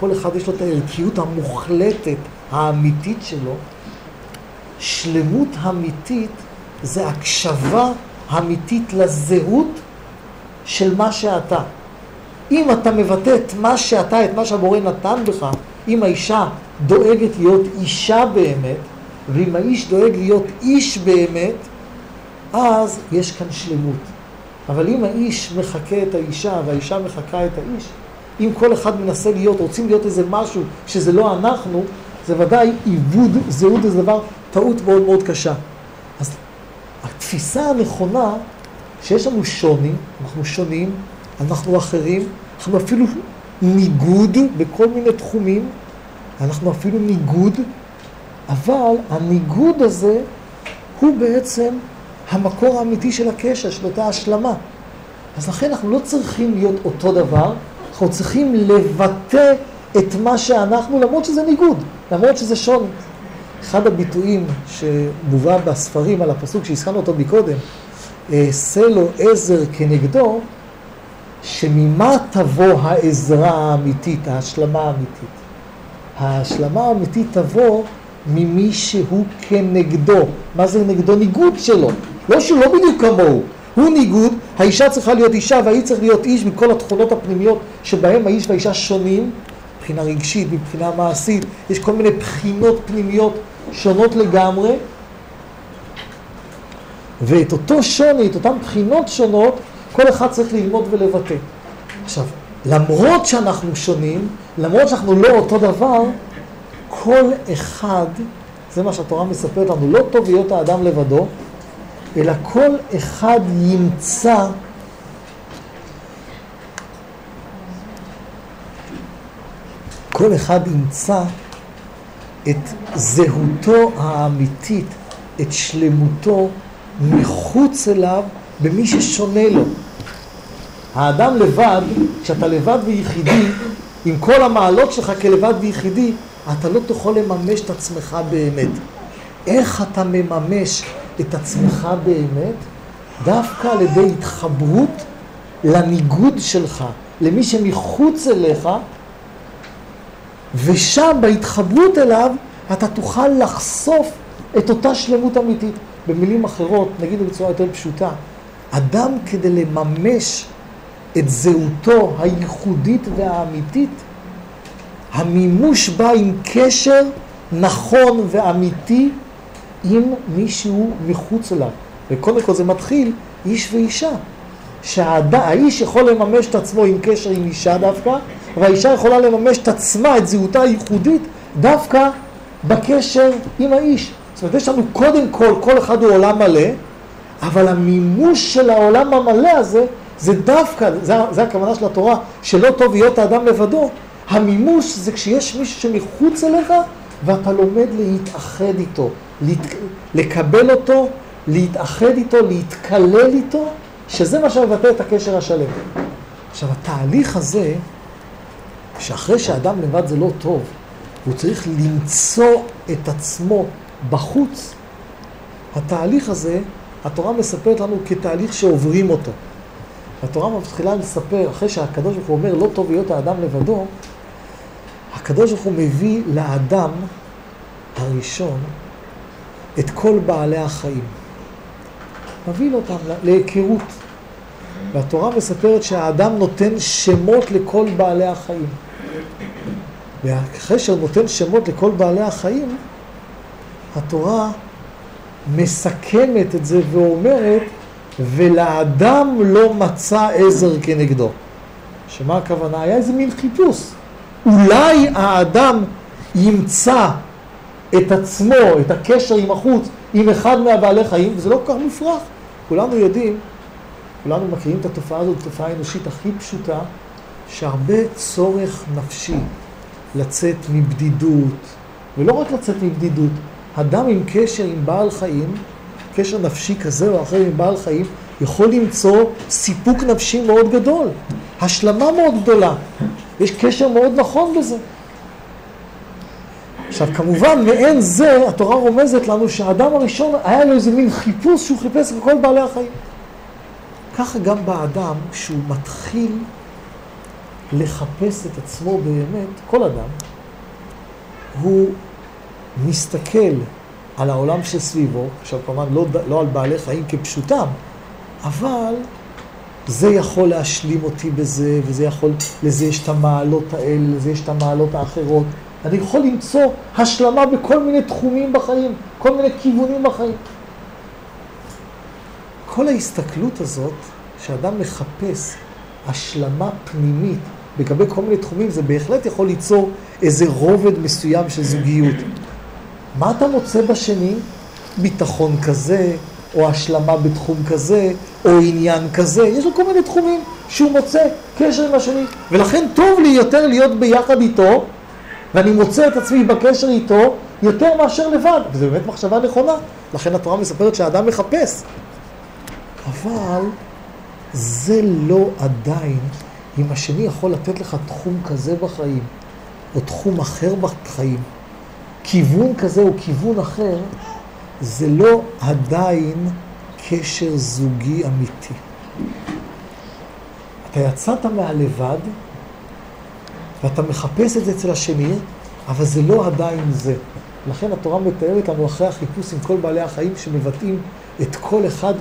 כל אחד יש לו את הערכיות המוחלטת, האמיתית שלו. שלמות אמיתית זה הקשבה אמיתית לזהות של מה שאתה. אם אתה מבטא את מה שאתה, את מה שהבורא נתן בך, אם האישה דואגת להיות אישה באמת, ואם האיש דואג להיות איש באמת, אז יש כאן שלמות. אבל אם האיש מחקה את האישה והאישה מחקה את האיש, אם כל אחד מנסה להיות, רוצים להיות איזה משהו שזה לא אנחנו, זה ודאי עיבוד זהות זה דבר, טעות מאוד מאוד קשה. אז התפיסה הנכונה, שיש לנו שוני, אנחנו שונים, אנחנו אחרים, אנחנו אפילו ניגוד בכל מיני תחומים, אנחנו אפילו ניגוד, אבל הניגוד הזה הוא בעצם המקור האמיתי של הקשר, של אותה השלמה. אז לכן אנחנו לא צריכים להיות אותו דבר, אנחנו צריכים לבטא את מה שאנחנו, למרות שזה ניגוד, למרות שזה שוני. אחד הביטויים שמובא בספרים על הפסוק שהזכרנו אותו מקודם, אעשה לו עזר כנגדו, שממה תבוא העזרה האמיתית, ההשלמה האמיתית. ההשלמה האמיתית תבוא ממי שהוא כנגדו. מה זה נגדו? ניגוד שלו. לא שהוא לא בדיוק כמוהו, הוא ניגוד, האישה צריכה להיות אישה והאיש צריך להיות איש מכל התכונות הפנימיות שבהם האיש והאישה שונים, מבחינה רגשית, מבחינה מעשית, יש כל מיני בחינות פנימיות שונות לגמרי, ואת אותו שוני, את אותן בחינות שונות, כל אחד צריך ללמוד ולבטא. עכשיו, למרות שאנחנו שונים, למרות שאנחנו לא אותו דבר, כל אחד, זה מה שהתורה מספרת לנו, לא טוב להיות האדם לבדו, אלא כל אחד ימצא כל אחד ימצא את זהותו האמיתית, את שלמותו מחוץ אליו במי ששונה לו. האדם לבד, כשאתה לבד ויחידי, עם כל המעלות שלך כלבד ויחידי, אתה לא תוכל לממש את עצמך באמת. איך אתה מממש את עצמך באמת? דווקא על ידי התחברות לניגוד שלך, למי שמחוץ אליך, ושם בהתחברות אליו אתה תוכל לחשוף את אותה שלמות אמיתית. במילים אחרות, נגיד בצורה יותר פשוטה, אדם כדי לממש את זהותו הייחודית והאמיתית, המימוש בא עם קשר נכון ואמיתי עם מישהו מחוץ אליו. וקודם כל זה מתחיל איש ואישה. שהאיש יכול לממש את עצמו עם קשר עם אישה דווקא, והאישה יכולה לממש את עצמה, את זהותה הייחודית, דווקא בקשר עם האיש. זאת אומרת, יש לנו קודם כל, כל אחד הוא עולם מלא, אבל המימוש של העולם המלא הזה, זה דווקא, זה, זה הכוונה של התורה, שלא טוב להיות האדם לבדו, המימוש זה כשיש מישהו שמחוץ אליך, ואתה לומד להתאחד איתו, להת... לקבל אותו, להתאחד איתו, להתקלל איתו, שזה מה שמבטא את הקשר השלם. עכשיו, התהליך הזה, שאחרי שאדם לבד זה לא טוב, הוא צריך למצוא את עצמו בחוץ, התהליך הזה, התורה מספרת לנו כתהליך שעוברים אותו. התורה מתחילה לספר, אחרי שהקדוש ברוך הוא אומר לא טוב להיות האדם לבדו, הקדוש ברוך הוא מביא לאדם הראשון את כל בעלי החיים. מביא אותם להיכרות. והתורה מספרת שהאדם נותן שמות לכל בעלי החיים. שהוא נותן שמות לכל בעלי החיים, התורה מסכמת את זה ואומרת, ולאדם לא מצא עזר כנגדו. שמה הכוונה? היה איזה מין חיפוש. אולי האדם ימצא את עצמו, את הקשר עם החוץ, עם אחד מהבעלי חיים, וזה לא כל כך מופרך. כולנו יודעים, כולנו מכירים את התופעה הזאת, תופעה אנושית הכי פשוטה, שהרבה צורך נפשי לצאת מבדידות, ולא רק לצאת מבדידות, אדם עם קשר עם בעל חיים, קשר נפשי כזה או אחר עם בעל חיים, יכול למצוא סיפוק נפשי מאוד גדול, השלמה מאוד גדולה. יש קשר מאוד נכון בזה. עכשיו כמובן מעין זה התורה רומזת לנו שהאדם הראשון היה לו איזה מין חיפוש שהוא חיפש בכל בעלי החיים. ככה גם באדם, כשהוא מתחיל לחפש את עצמו באמת, כל אדם, הוא מסתכל על העולם שסביבו, עכשיו כמובן לא, לא על בעלי חיים כפשוטם, אבל זה יכול להשלים אותי בזה, וזה יכול, לזה יש את המעלות האלה, לזה יש את המעלות האחרות. אני יכול למצוא השלמה בכל מיני תחומים בחיים, כל מיני כיוונים בחיים. כל ההסתכלות הזאת, שאדם מחפש השלמה פנימית לגבי כל מיני תחומים, זה בהחלט יכול ליצור איזה רובד מסוים של זוגיות. מה אתה מוצא בשני? ביטחון כזה, או השלמה בתחום כזה, או עניין כזה. יש לו כל מיני תחומים שהוא מוצא קשר עם השני. ולכן טוב לי יותר להיות ביחד איתו, ואני מוצא את עצמי בקשר איתו יותר מאשר לבד. וזו באמת מחשבה נכונה. לכן התורה מספרת שהאדם מחפש. אבל זה לא עדיין אם השני יכול לתת לך תחום כזה בחיים, או תחום אחר בחיים, כיוון כזה או כיוון אחר, זה לא עדיין קשר זוגי אמיתי. אתה יצאת מהלבד, ואתה מחפש את זה אצל השני, אבל זה לא עדיין זה. לכן התורה מתארת לנו אחרי החיפוש עם כל בעלי החיים שמבטאים את כל אחד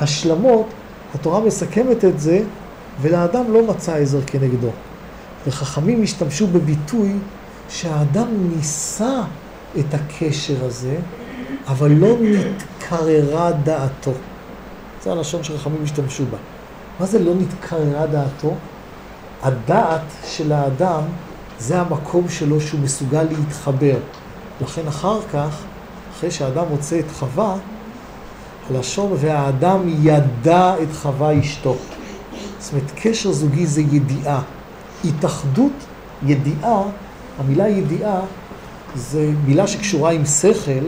מההשלמות, התורה מסכמת את זה, ולאדם לא מצא עזר כנגדו. וחכמים השתמשו בביטוי שהאדם ניסה את הקשר הזה, אבל לא נתקררה דעתו. זה הלשון שחכמים השתמשו בה. מה זה לא נתקררה דעתו? הדעת של האדם זה המקום שלו שהוא מסוגל להתחבר. לכן אחר כך, אחרי שהאדם מוצא את חווה, הלשון והאדם ידע את חווה אשתו. זאת אומרת, קשר זוגי זה ידיעה. התאחדות, ידיעה, המילה ידיעה זה מילה שקשורה עם שכל,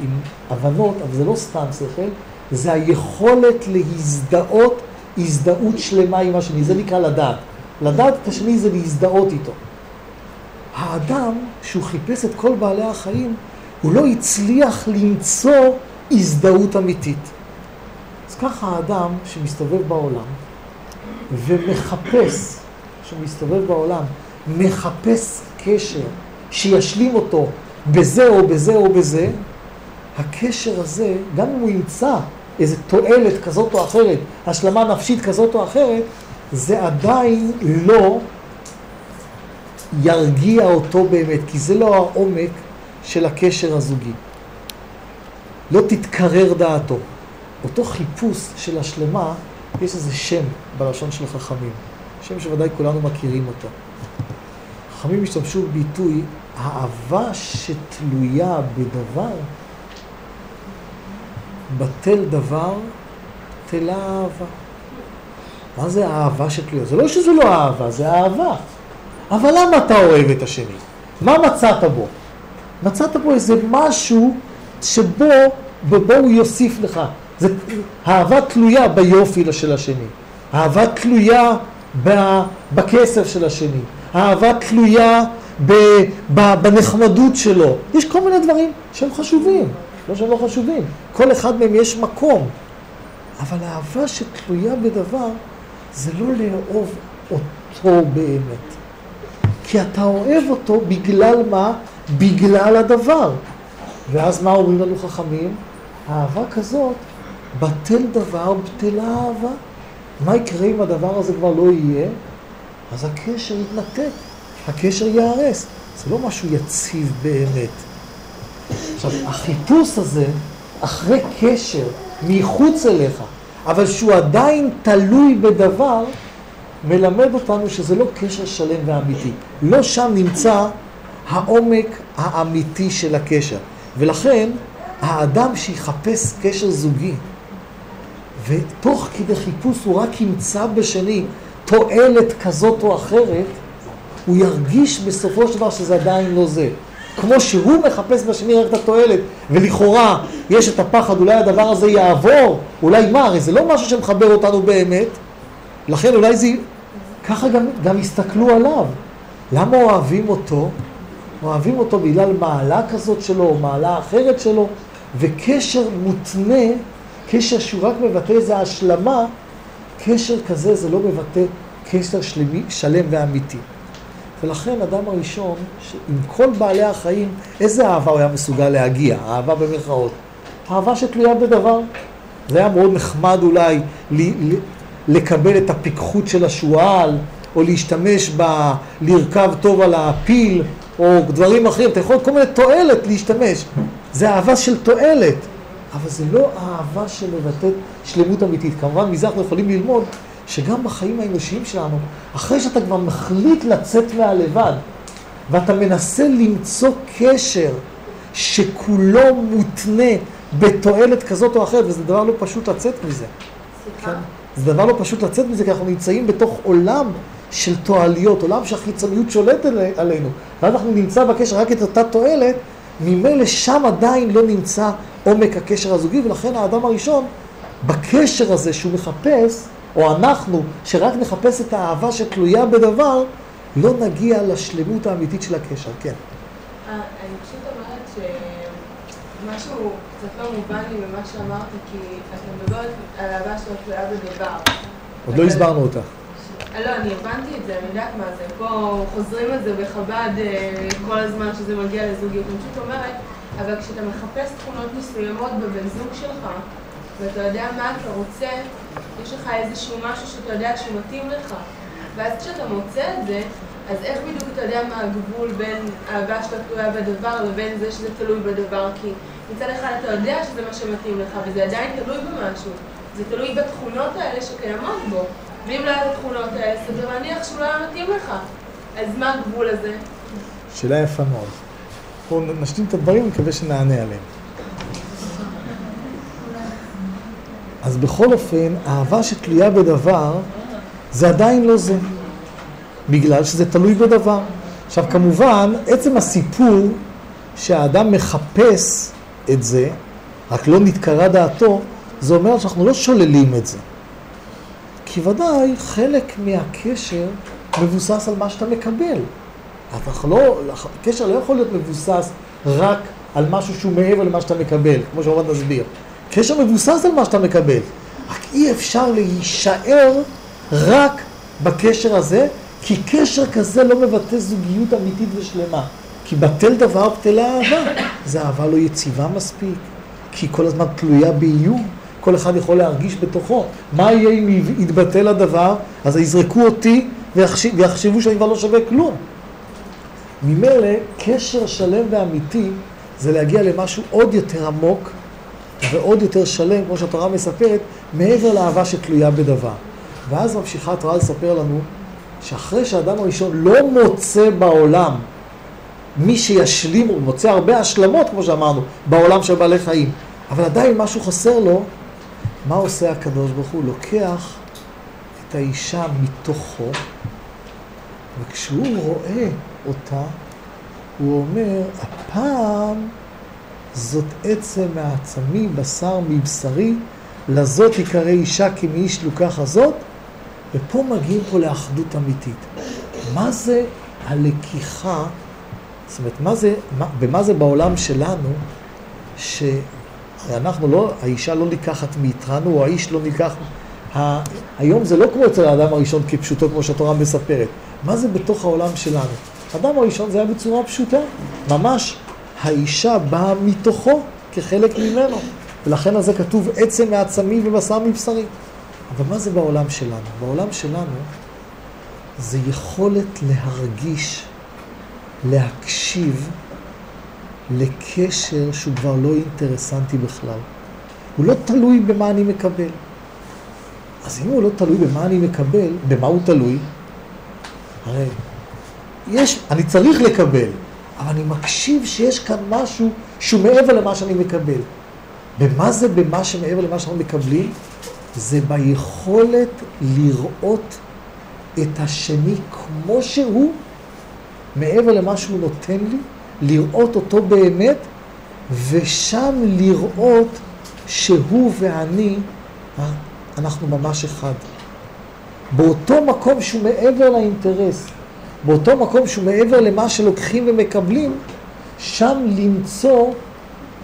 עם הבנות, אבל זה לא סתם שכל, זה היכולת להזדהות הזדהות שלמה עם השני, זה נקרא לדעת. לדעת את השני זה להזדהות איתו. האדם, שהוא חיפש את כל בעלי החיים, הוא לא הצליח למצוא הזדהות אמיתית. אז ככה האדם שמסתובב בעולם ומחפש, שמסתובב בעולם, מחפש קשר שישלים אותו בזה או בזה או בזה, הקשר הזה, גם אם הוא ימצא איזו תועלת כזאת או אחרת, השלמה נפשית כזאת או אחרת, זה עדיין לא ירגיע אותו באמת, כי זה לא העומק של הקשר הזוגי. לא תתקרר דעתו. אותו חיפוש של השלמה, יש איזה שם בלשון של החכמים, שם שוודאי כולנו מכירים אותו. חכמים השתמשו בביטוי האהבה שתלויה בדבר, בטל דבר, תלה אהבה. מה זה אהבה שתלויה? זה לא שזה לא אהבה, זה אהבה. אבל למה אתה אוהב את השני? מה מצאת בו? מצאת בו איזה משהו שבו, בו הוא יוסיף לך. זה, אהבה תלויה ביופי של השני. אהבה תלויה בכסף של השני. אהבה תלויה בנחמדות שלו. יש כל מיני דברים שהם חשובים, לא שהם לא חשובים. כל אחד מהם יש מקום. אבל אהבה שתלויה בדבר, זה לא לאהוב אותו באמת. כי אתה אוהב אותו בגלל מה? בגלל הדבר. ואז מה אומרים לנו חכמים? אהבה כזאת, בטל דבר, בטלה אהבה. מה יקרה אם הדבר הזה כבר לא יהיה? אז הקשר יתנתק, הקשר ייהרס. זה לא משהו יציב באמת. עכשיו, החיפוש הזה אחרי קשר מחוץ אליך, אבל שהוא עדיין תלוי בדבר, מלמד אותנו שזה לא קשר שלם ואמיתי. לא שם נמצא העומק האמיתי של הקשר. ולכן, האדם שיחפש קשר זוגי, ותוך כדי חיפוש הוא רק ימצא בשני תועלת כזאת או אחרת, הוא ירגיש בסופו של דבר שזה עדיין לא זה. כמו שהוא מחפש בשני רק את התועלת, ולכאורה יש את הפחד, אולי הדבר הזה יעבור, אולי מה, הרי זה לא משהו שמחבר אותנו באמת, לכן אולי זה, ככה גם, גם יסתכלו עליו. למה אוהבים אותו? אוהבים אותו בגלל מעלה כזאת שלו, או מעלה אחרת שלו, וקשר מותנה, קשר שהוא רק מבטא איזו השלמה, קשר כזה זה לא מבטא קשר שלמי, שלם ואמיתי. ולכן אדם הראשון, עם כל בעלי החיים, איזה אהבה הוא היה מסוגל להגיע? אהבה במרכאות. אהבה שתלויה בדבר. זה היה מאוד נחמד אולי לקבל את הפיקחות של השועל, או להשתמש ב... לרכב טוב על הפיל, או דברים אחרים. אתה יכול כל מיני תועלת להשתמש. זה אהבה של תועלת, אבל זה לא אהבה שמבטאת שלמות אמיתית. כמובן, מזה אנחנו יכולים ללמוד שגם בחיים האנושיים שלנו, אחרי שאתה כבר מחליט לצאת מהלבד, ואתה מנסה למצוא קשר שכולו מותנה בתועלת כזאת או אחרת, וזה דבר לא פשוט לצאת מזה. סליחה? כן? זה דבר לא פשוט לצאת מזה, כי אנחנו נמצאים בתוך עולם של תועליות, עולם שהחיצוניות שולטת עלינו, ואז אנחנו נמצא בקשר רק את אותה תועלת, ממילא שם עדיין לא נמצא עומק הקשר הזוגי, ולכן האדם הראשון, בקשר הזה שהוא מחפש, או אנחנו, שרק נחפש את האהבה שתלויה בדבר, לא נגיע לשלמות האמיתית של הקשר, כן. אה, אני פשוט אומרת שמשהו קצת לא מובן לי ממה שאמרת, כי אתה מדבר על אהבה שלו תלויה בדבר. עוד לא הסברנו אותה. אה, לא, אני הבנתי את זה, אני יודעת מה זה. פה חוזרים על זה בחב"ד אה, כל הזמן שזה מגיע לזוגיות. אני פשוט אומרת, אבל כשאתה מחפש תכונות מסוימות בבן זוג שלך, ואתה יודע מה אתה רוצה, יש לך איזשהו משהו שאתה יודע שהוא מתאים לך. ואז כשאתה מוצא את זה, אז איך בדיוק אתה יודע מה הגבול בין אהבה שאתה תלויה בדבר לבין זה שזה תלוי בדבר? כי מצד אחד אתה יודע שזה מה שמתאים לך, וזה עדיין תלוי במשהו. זה תלוי בתכונות האלה שקיימות בו. ואם לא היה התכונות האלה, סביר להניח שהוא לא היה מתאים לך. אז מה הגבול הזה? שאלה יפה מאוד. בואו נשלים את הדברים, ונקווה שנענה עליהם. אז בכל אופן, אהבה שתלויה בדבר, זה עדיין לא זה. בגלל שזה תלוי בדבר. עכשיו, כמובן, עצם הסיפור שהאדם מחפש את זה, רק לא נתקרה דעתו, זה אומר שאנחנו לא שוללים את זה. כי ודאי חלק מהקשר מבוסס על מה שאתה מקבל. אתה לא, הקשר לא יכול להיות מבוסס רק על משהו שהוא מעבר למה שאתה מקבל, כמו שעוד נסביר. קשר מבוסס על מה שאתה מקבל. רק אי אפשר להישאר רק בקשר הזה, כי קשר כזה לא מבטא זוגיות אמיתית ושלמה. כי בטל דבר בטלה אהבה. זה אהבה לא יציבה מספיק, כי היא כל הזמן תלויה באיום. כל אחד יכול להרגיש בתוכו. מה יהיה אם יתבטל הדבר? אז יזרקו אותי ויחשב, ויחשבו שאני כבר לא שווה כלום. ממילא, קשר שלם ואמיתי זה להגיע למשהו עוד יותר עמוק ועוד יותר שלם, כמו שהתורה מספרת, מעבר לאהבה שתלויה בדבר. ואז ממשיכה התורה לספר לנו שאחרי שהאדם הראשון לא מוצא בעולם מי שישלים, הוא מוצא הרבה השלמות, כמו שאמרנו, בעולם של בעלי חיים, אבל עדיין משהו חסר לו, מה עושה הקדוש ברוך הוא? לוקח את האישה מתוכו, וכשהוא רואה אותה, הוא אומר, הפעם זאת עצם מעצמי, בשר מבשרי, לזאת יקרא אישה כמאיש לוקח הזאת, ופה מגיעים פה לאחדות אמיתית. מה זה הלקיחה, זאת אומרת, מה זה, מה, במה זה בעולם שלנו, שאנחנו לא, האישה לא ניקחת מאיתנו, או האיש לא ניקח... ה, היום זה לא כמו אצל האדם הראשון כפשוטו, כמו שהתורה מספרת. מה זה בתוך העולם שלנו? האדם הראשון זה היה בצורה פשוטה, ממש האישה באה מתוכו כחלק ממנו, ולכן על זה כתוב עצם מעצמי ובשר מבשרי. אבל מה זה בעולם שלנו? בעולם שלנו זה יכולת להרגיש, להקשיב לקשר שהוא כבר לא אינטרסנטי בכלל. הוא לא תלוי במה אני מקבל. אז אם הוא לא תלוי במה אני מקבל, במה הוא תלוי? הרי יש, אני צריך לקבל, אבל אני מקשיב שיש כאן משהו שהוא מעבר למה שאני מקבל. במה זה במה שמעבר למה שאנחנו מקבלים? זה ביכולת לראות את השני כמו שהוא, מעבר למה שהוא נותן לי, לראות אותו באמת, ושם לראות שהוא ואני, אנחנו ממש אחד. באותו מקום שהוא מעבר לאינטרס, באותו מקום שהוא מעבר למה שלוקחים ומקבלים, שם למצוא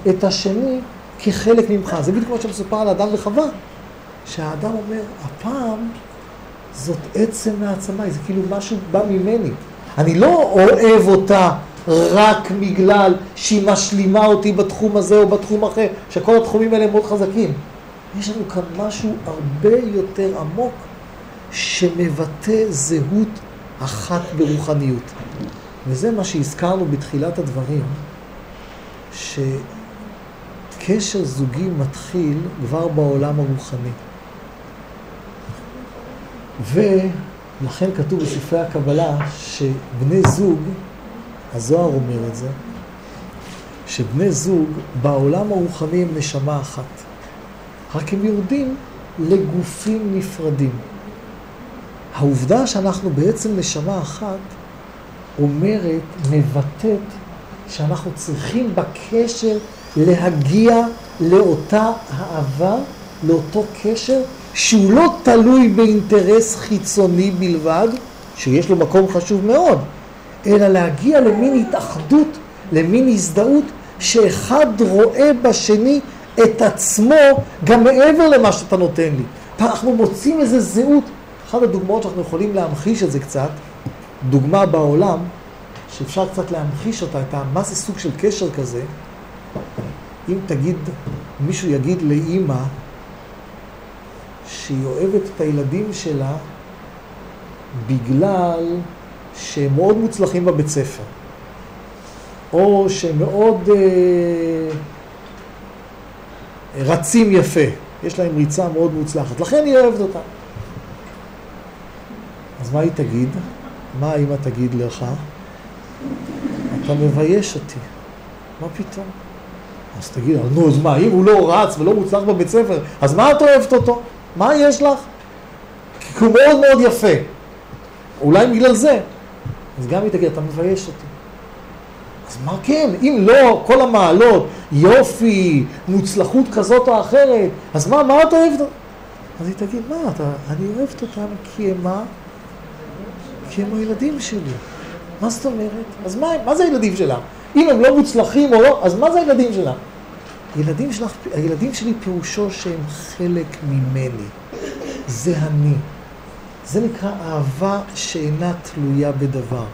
את השני כחלק ממך. זה בדיוק כמו שמסופר על אדם וחווה, שהאדם אומר, הפעם זאת עצם מעצמי, זה כאילו משהו בא ממני. אני לא אוהב אותה רק בגלל שהיא משלימה אותי בתחום הזה או בתחום אחר, שכל התחומים האלה מאוד חזקים. יש לנו כאן משהו הרבה יותר עמוק שמבטא זהות אחת ברוחניות. וזה מה שהזכרנו בתחילת הדברים, שקשר זוגי מתחיל כבר בעולם הרוחני. ולכן כתוב בספרי הקבלה שבני זוג, הזוהר אומר את זה, שבני זוג בעולם הרוחני הם נשמה אחת. רק הם יורדים לגופים נפרדים. העובדה שאנחנו בעצם נשמה אחת אומרת, מבטאת, שאנחנו צריכים בקשר להגיע לאותה אהבה, לאותו קשר, שהוא לא תלוי באינטרס חיצוני בלבד, שיש לו מקום חשוב מאוד, אלא להגיע למין התאחדות, למין הזדהות, שאחד רואה בשני את עצמו גם מעבר למה שאתה נותן לי. אנחנו מוצאים איזו זהות. אחת הדוגמאות שאנחנו יכולים להמחיש את זה קצת, דוגמה בעולם, שאפשר קצת להמחיש אותה, את מה זה סוג של קשר כזה, אם תגיד, מישהו יגיד לאימא שהיא אוהבת את הילדים שלה בגלל שהם מאוד מוצלחים בבית ספר, או שהם מאוד אה, רצים יפה, יש להם ריצה מאוד מוצלחת, לכן היא אוהבת אותם. אז מה היא תגיד? מה האמא תגיד לך? אתה מבייש אותי. מה פתאום? אז תגיד, נו, אז מה, אם הוא לא רץ ולא מוצלח בבית ספר, אז מה את אוהבת אותו? מה יש לך? כי הוא מאוד מאוד יפה. אולי בגלל זה. אז גם היא תגיד, אתה מבייש אותי. אז מה כן? אם לא כל המעלות, יופי, מוצלחות כזאת או אחרת, אז מה, מה את אוהבת? אז היא תגיד, מה, אתה, אני אוהבת אותם כי הם מה? כי הם הילדים שלי. מה זאת אומרת? אז מה, מה זה הילדים שלה? אם הם לא מוצלחים או לא, אז מה זה הילדים שלה? הילדים, שלך, הילדים שלי פירושו שהם חלק ממני. זה אני. זה נקרא אהבה שאינה תלויה בדבר.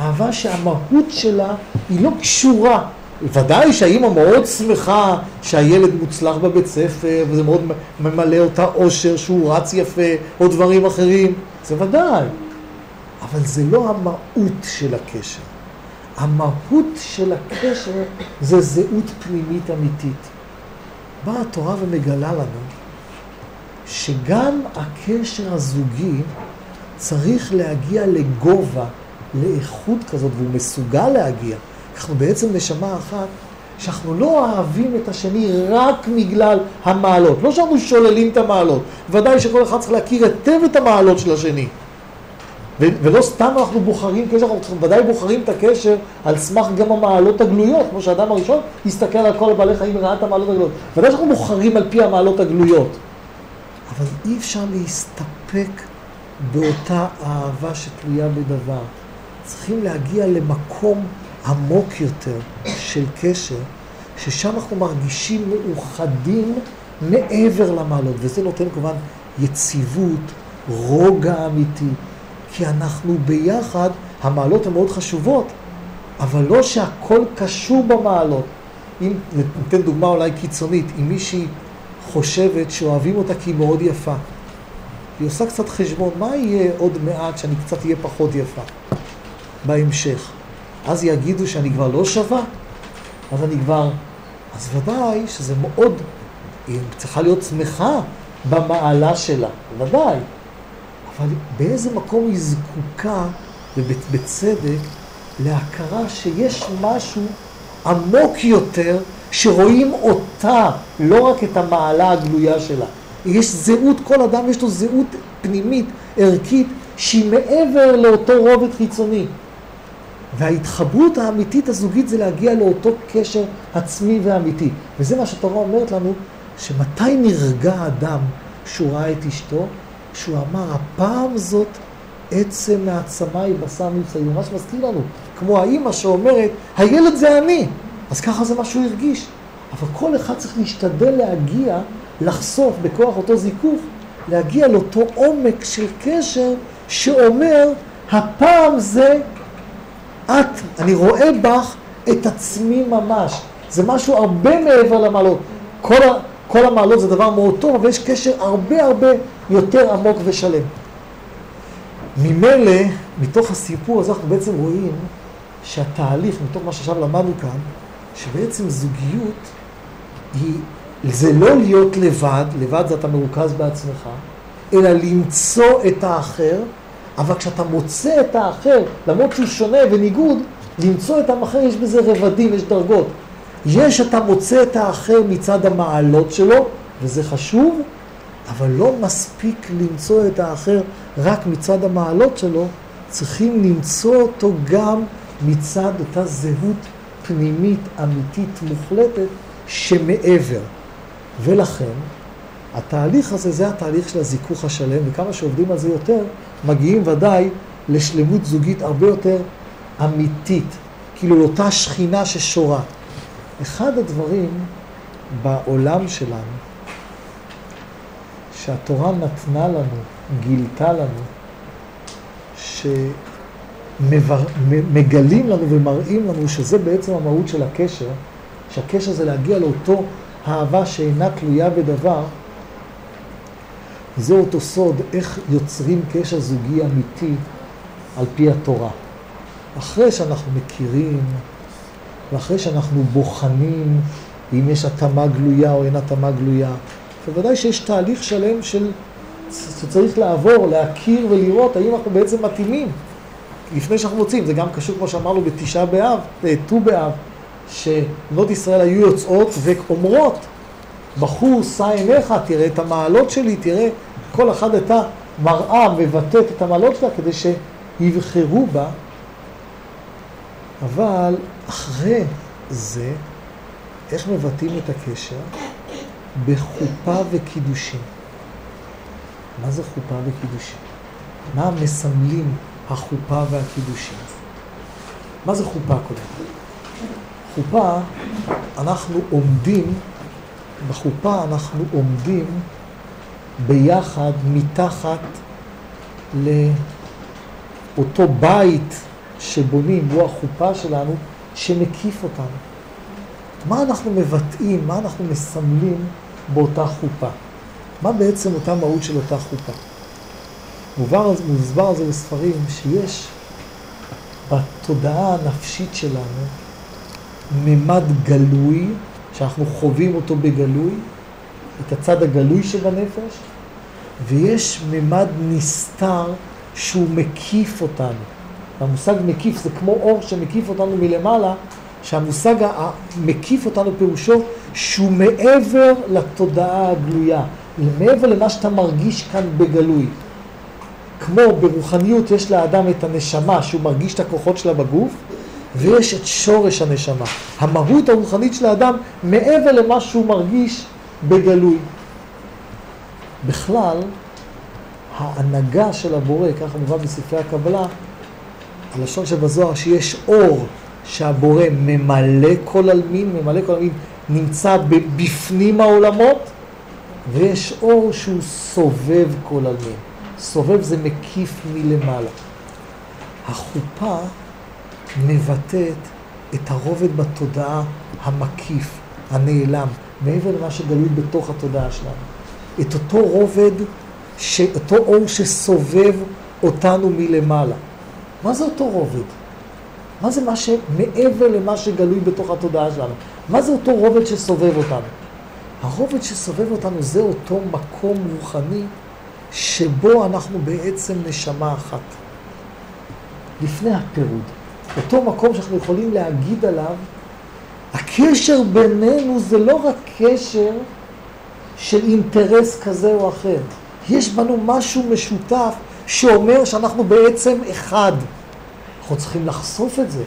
אהבה שהמהות שלה היא לא קשורה. ודאי שהאימא מאוד שמחה שהילד מוצלח בבית ספר, וזה מאוד ממלא אותה אושר שהוא רץ יפה, או דברים אחרים. זה ודאי. אבל זה לא המהות של הקשר. המהות של הקשר זה זהות פנימית אמיתית. באה התורה ומגלה לנו שגם הקשר הזוגי צריך להגיע לגובה, לאיכות כזאת, והוא מסוגל להגיע. אנחנו בעצם נשמה אחת שאנחנו לא אוהבים את השני רק בגלל המעלות. לא שאנחנו שוללים את המעלות. ודאי שכל אחד צריך להכיר היטב את המעלות של השני. ולא סתם אנחנו בוחרים קשר, אנחנו ודאי בוחרים את הקשר על סמך גם המעלות הגלויות, כמו שהאדם הראשון הסתכל על כל בעלי חיים וראה את המעלות הגלויות. ודאי שאנחנו בוחרים על פי המעלות הגלויות. אבל אי אפשר להסתפק באותה אהבה שתלויה בדבר. צריכים להגיע למקום עמוק יותר של קשר, ששם אנחנו מרגישים מאוחדים מעבר למעלות, וזה נותן כמובן יציבות, רוגע אמיתי, כי אנחנו ביחד, המעלות הן מאוד חשובות, אבל לא שהכל קשור במעלות. אם, ניתן דוגמה אולי קיצונית, אם מישהי חושבת שאוהבים אותה כי היא מאוד יפה, היא עושה קצת חשבון, מה יהיה עוד מעט שאני קצת אהיה פחות יפה בהמשך? אז יגידו שאני כבר לא שווה? אז אני כבר... אז ודאי שזה מאוד... היא צריכה להיות שמחה במעלה שלה, ודאי. אבל באיזה מקום היא זקוקה, ובצדק, להכרה שיש משהו עמוק יותר, שרואים אותה, לא רק את המעלה הגלויה שלה. יש זהות, כל אדם יש לו זהות פנימית, ערכית, שהיא מעבר לאותו רובד חיצוני. וההתחברות האמיתית הזוגית זה להגיע לאותו קשר עצמי ואמיתי. וזה מה שהתורה אומרת לנו, שמתי נרגע אדם כשהוא ראה את אשתו? שהוא אמר, הפעם זאת עצם העצמה היא בשר מבשרי. ממש מזכיר לנו, כמו האימא שאומרת, הילד זה אני. אז ככה זה מה שהוא הרגיש. אבל כל אחד צריך להשתדל להגיע, לחשוף בכוח אותו זיכוך, להגיע לאותו עומק של קשר שאומר, הפעם זה את, אני רואה בך את עצמי ממש. זה משהו הרבה מעבר למעלות. כל, ה, כל המעלות זה דבר מאוד טוב, אבל יש קשר הרבה הרבה יותר עמוק ושלם. ממילא, מתוך הסיפור הזה אנחנו בעצם רואים שהתהליך, מתוך מה שעכשיו למדנו כאן, שבעצם זוגיות היא, זה לא להיות לבד, לבד זה אתה מרוכז בעצמך, אלא למצוא את האחר, אבל כשאתה מוצא את האחר, למרות שהוא שונה וניגוד, למצוא את האחר יש בזה רבדים, יש דרגות. יש אתה מוצא את האחר מצד המעלות שלו, וזה חשוב, אבל לא מספיק למצוא את האחר רק מצד המעלות שלו, צריכים למצוא אותו גם מצד אותה זהות פנימית, אמיתית, מוחלטת, שמעבר. ולכן, התהליך הזה זה התהליך של הזיכוך השלם, וכמה שעובדים על זה יותר, מגיעים ודאי לשלמות זוגית הרבה יותר אמיתית, כאילו לאותה שכינה ששורה. אחד הדברים בעולם שלנו, שהתורה נתנה לנו, גילתה לנו, שמגלים לנו ומראים לנו שזה בעצם המהות של הקשר, שהקשר זה להגיע לאותו אהבה שאינה תלויה בדבר, זה אותו סוד איך יוצרים קשר זוגי אמיתי על פי התורה. אחרי שאנחנו מכירים, ואחרי שאנחנו בוחנים אם יש התאמה גלויה או אין התאמה גלויה, בוודאי שיש תהליך שלם של, שצריך לעבור, להכיר ולראות האם אנחנו בעצם מתאימים. לפני שאנחנו מוצאים, זה גם קשור כמו שאמרנו בתשעה באב, ט"ו באב, שבנות ישראל היו יוצאות ואומרות, בחור שא עיניך, תראה את המעלות שלי, תראה, כל אחד הייתה מראה מבטאת את המעלות שלה כדי שיבחרו בה, אבל אחרי זה, איך מבטאים את הקשר? בחופה וקידושין. מה זה חופה וקידושין? מה מסמלים החופה והקידושין? מה זה חופה קודם? חופה, אנחנו עומדים, בחופה אנחנו עומדים ביחד מתחת לאותו בית שבונים, הוא החופה שלנו, שמקיף אותנו. מה אנחנו מבטאים, מה אנחנו מסמלים באותה חופה? מה בעצם אותה מהות של אותה חופה? מובן, מוסבר על זה בספרים שיש בתודעה הנפשית שלנו ממד גלוי, שאנחנו חווים אותו בגלוי, את הצד הגלוי שבנפש, ויש ממד נסתר שהוא מקיף אותנו. והמושג מקיף זה כמו אור שמקיף אותנו מלמעלה, שהמושג המקיף אותנו פירושו שהוא מעבר לתודעה הגלויה, מעבר למה שאתה מרגיש כאן בגלוי. כמו ברוחניות יש לאדם את הנשמה שהוא מרגיש את הכוחות שלה בגוף, ויש את שורש הנשמה. המהות הרוחנית של האדם מעבר למה שהוא מרגיש בגלוי. בכלל, ההנהגה של הבורא, ככה מובן בספרי הקבלה, הלשון שבזוהר שיש אור שהבורא ממלא כל עלמין, ממלא כל עלמין, נמצא בפנים העולמות, ויש אור שהוא סובב כל עלמין. סובב זה מקיף מלמעלה. החופה מבטאת את הרובד בתודעה המקיף, הנעלם, מעבר למה שגלוי בתוך התודעה שלנו. את אותו רובד, ש... אותו אור שסובב אותנו מלמעלה. מה זה אותו רובד? מה זה מה שמעבר למה שגלוי בתוך התודעה שלנו? מה זה אותו רובד שסובב אותנו? הרובד שסובב אותנו זה אותו מקום רוחני שבו אנחנו בעצם נשמה אחת. לפני הפירוד. אותו מקום שאנחנו יכולים להגיד עליו, הקשר בינינו זה לא רק קשר של אינטרס כזה או אחר. יש בנו משהו משותף שאומר שאנחנו בעצם אחד. אנחנו צריכים לחשוף את זה,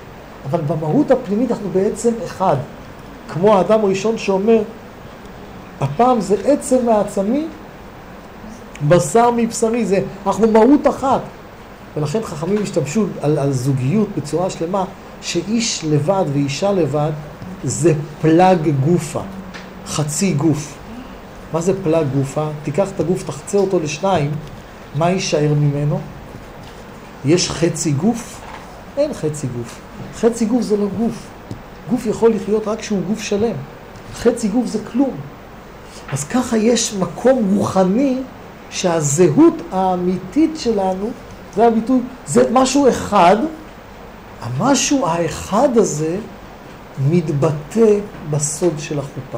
אבל במהות הפנימית אנחנו בעצם אחד. כמו האדם הראשון שאומר, הפעם זה עצם מעצמי, בשר מבשרי, זה, אנחנו מהות אחת. ולכן חכמים השתמשו על, על זוגיות בצורה שלמה, שאיש לבד ואישה לבד זה פלג גופה, חצי גוף. מה זה פלג גופה? תיקח את הגוף, תחצה אותו לשניים, מה יישאר ממנו? יש חצי גוף? אין חצי גוף. חצי גוף זה לא גוף. גוף יכול לחיות רק כשהוא גוף שלם. חצי גוף זה כלום. אז ככה יש מקום רוחני שהזהות האמיתית שלנו, זה הביטוי, זה משהו אחד, המשהו האחד הזה מתבטא בסוד של החופה.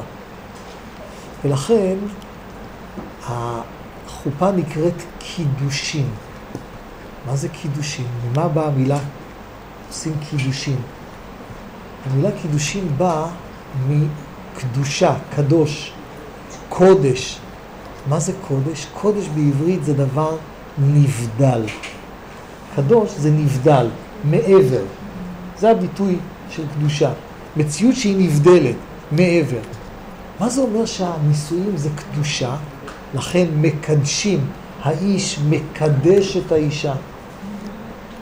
ולכן החופה נקראת קידושין. מה זה קידושין? ממה באה המילה עושים קידושין? המילה קידושין באה מקדושה, קדוש, קודש. מה זה קודש? קודש בעברית זה דבר נבדל. קדוש זה נבדל, מעבר. זה הביטוי של קדושה. מציאות שהיא נבדלת, מעבר. מה זה אומר שהנישואים זה קדושה? לכן מקדשים, האיש מקדש את האישה.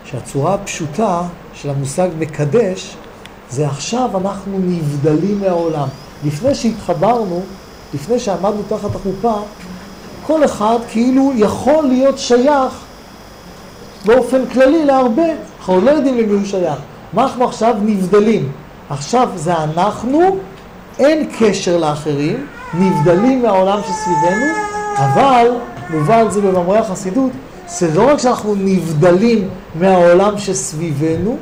שהצורה הפשוטה של המושג מקדש, זה עכשיו אנחנו נבדלים מהעולם. לפני שהתחברנו, לפני שעמדנו תחת החופה, כל אחד כאילו יכול להיות שייך באופן כללי להרבה. אנחנו לא יודעים למי הוא שייך. אנחנו עכשיו נבדלים? עכשיו זה אנחנו, אין קשר לאחרים, נבדלים מהעולם שסביבנו, אבל, מובא על זה במאמרי החסידות, זה לא רק שאנחנו נבדלים מהעולם שסביבנו,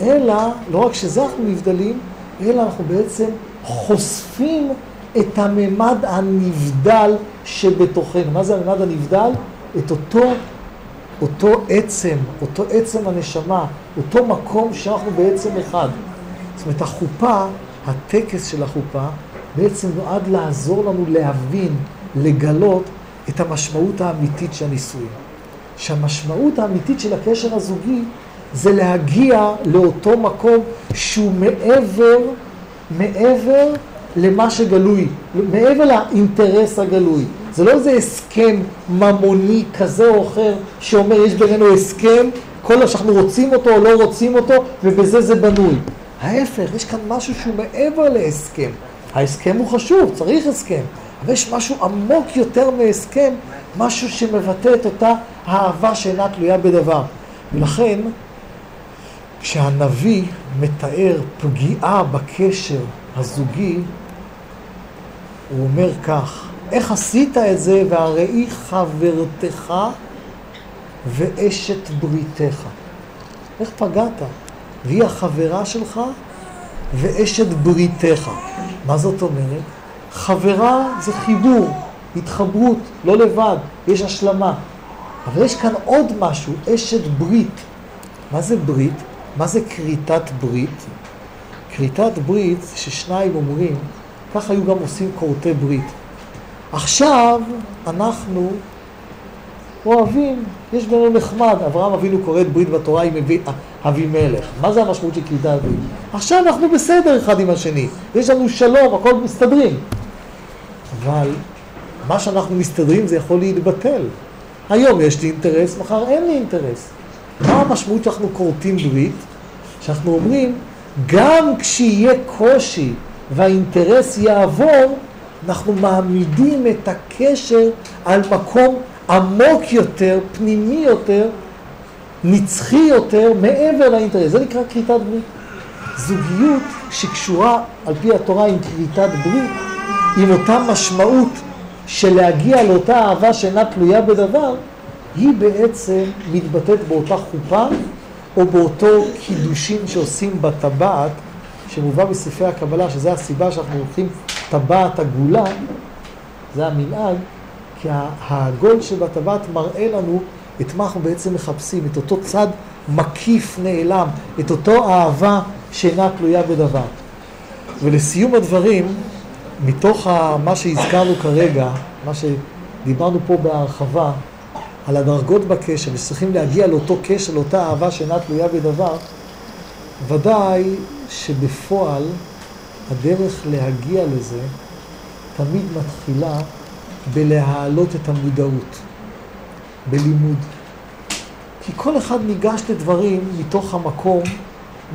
אלא, לא רק שזה אנחנו נבדלים, אלא אנחנו בעצם חושפים את הממד הנבדל שבתוכנו. מה זה הממד הנבדל? את אותו, אותו עצם, אותו עצם הנשמה, אותו מקום שאנחנו בעצם אחד. זאת אומרת, החופה, הטקס של החופה, בעצם נועד לעזור לנו להבין, לגלות את המשמעות האמיתית של הנישואים. שהמשמעות האמיתית של הקשר הזוגי זה להגיע לאותו מקום שהוא מעבר, מעבר למה שגלוי, מעבר לאינטרס הגלוי. זה לא איזה הסכם ממוני כזה או אחר שאומר יש בינינו הסכם, כל שאנחנו רוצים אותו או לא רוצים אותו ובזה זה בנוי. ההפך, יש כאן משהו שהוא מעבר להסכם. ההסכם הוא חשוב, צריך הסכם, אבל יש משהו עמוק יותר מהסכם, משהו שמבטא את אותה אהבה שאינה תלויה בדבר. ולכן, כשהנביא מתאר פגיעה בקשר הזוגי, הוא אומר כך, איך עשית את זה והראי חברתך ואשת בריתך. איך פגעת? והיא החברה שלך ואשת בריתך. מה זאת אומרת? חברה זה חיבור, התחברות, לא לבד, יש השלמה. אבל יש כאן עוד משהו, אשת ברית. מה זה ברית? מה זה כריתת ברית? כריתת ברית ששניים אומרים, כך היו גם עושים כורתי ברית. עכשיו אנחנו אוהבים, יש בינינו נחמד. אברהם אבינו כורת ברית בתורה עם אבימלך. מה זה המשמעות של כריתת ברית? עכשיו אנחנו בסדר אחד עם השני. יש לנו שלום, הכל מסתדרים. אבל מה שאנחנו מסתדרים זה יכול להתבטל. היום יש לי אינטרס, מחר אין לי אינטרס. מה המשמעות שאנחנו כורתים ברית? שאנחנו אומרים, גם כשיהיה קושי והאינטרס יעבור, אנחנו מעמידים את הקשר על מקום עמוק יותר, פנימי יותר, נצחי יותר, מעבר לאינטרס. זה נקרא כריתת ברית. זוגיות שקשורה על פי התורה עם כריתת ברית, עם אותה משמעות של להגיע לאותה אהבה שאינה תלויה בדבר, היא בעצם מתבטאת באותה חופה או באותו קידושין שעושים בטבעת, שמובא בספרי הקבלה, שזו הסיבה שאנחנו הולכים טבעת הגולה, זה המנהג, כי העגול שבטבעת מראה לנו את מה אנחנו בעצם מחפשים, את אותו צד מקיף נעלם, את אותו אהבה שאינה תלויה בדבר. ולסיום הדברים, מתוך מה שהזכרנו כרגע, מה שדיברנו פה בהרחבה, על הדרגות בקשר, וצריכים להגיע לאותו קשר, לאותה אהבה שאינה תלויה בדבר, ודאי שבפועל הדרך להגיע לזה תמיד מתחילה בלהעלות את המודעות, בלימוד. כי כל אחד ניגש לדברים מתוך המקום,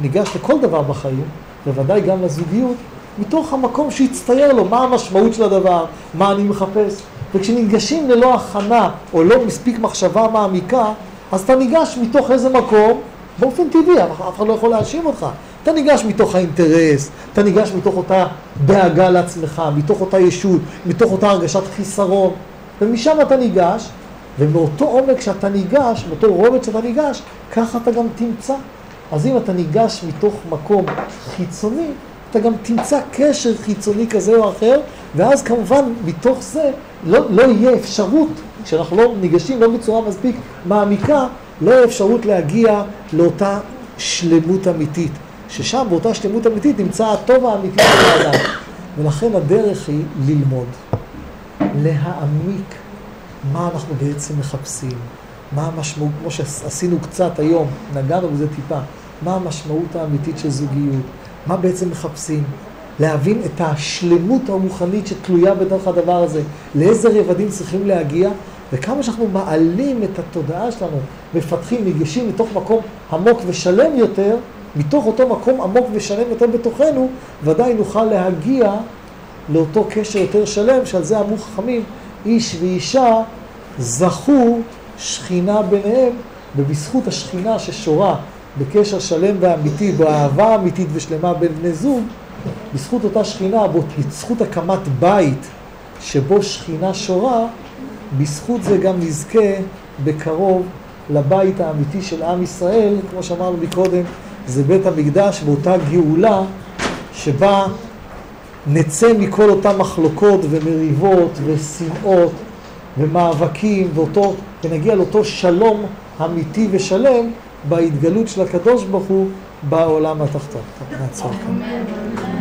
ניגש לכל דבר בחיים, בוודאי גם לזוגיות, מתוך המקום שהצטייר לו, מה המשמעות של הדבר, מה אני מחפש. וכשניגשים ללא הכנה או לא מספיק מחשבה מעמיקה, אז אתה ניגש מתוך איזה מקום, באופן טבעי, אף אחד לא יכול להאשים אותך. אתה ניגש מתוך האינטרס, אתה ניגש מתוך אותה דאגה לעצמך, מתוך אותה ישות, מתוך אותה הרגשת חיסרון, ומשם אתה ניגש, ומאותו עומק שאתה ניגש, מאותו רובד שאתה ניגש, ככה אתה גם תמצא. אז אם אתה ניגש מתוך מקום חיצוני, אתה גם תמצא קשר חיצוני כזה או אחר, ואז כמובן מתוך זה לא, לא יהיה אפשרות, כשאנחנו לא ניגשים לא בצורה מספיק מעמיקה, לא יהיה אפשרות להגיע לאותה שלמות אמיתית. ששם באותה שלמות אמיתית נמצא הטוב האמיתי של האדם. ולכן הדרך היא ללמוד, להעמיק מה אנחנו בעצם מחפשים, מה המשמעות, כמו שעשינו קצת היום, נגענו בזה טיפה, מה המשמעות האמיתית של זוגיות, מה בעצם מחפשים, להבין את השלמות הרוחנית שתלויה בתוך הדבר הזה, לאיזה רבדים צריכים להגיע, וכמה שאנחנו מעלים את התודעה שלנו, מפתחים, ניגשים לתוך מקום עמוק ושלם יותר, מתוך אותו מקום עמוק ושלם יותר בתוכנו, ודאי נוכל להגיע לאותו קשר יותר שלם, שעל זה אמרו חכמים, איש ואישה זכו שכינה ביניהם, ובזכות השכינה ששורה בקשר שלם ואמיתי, באהבה אמיתית ושלמה בין בני זוג, בזכות אותה שכינה, בזכות הקמת בית שבו שכינה שורה, בזכות זה גם נזכה בקרוב לבית האמיתי של עם ישראל, כמו שאמרנו מקודם, זה בית המקדש ואותה גאולה שבה נצא מכל אותן מחלוקות ומריבות ושנאות ומאבקים ואותו, ונגיע לאותו שלום אמיתי ושלם בהתגלות של הקדוש ברוך הוא בעולם התחתון. נעצור כאן.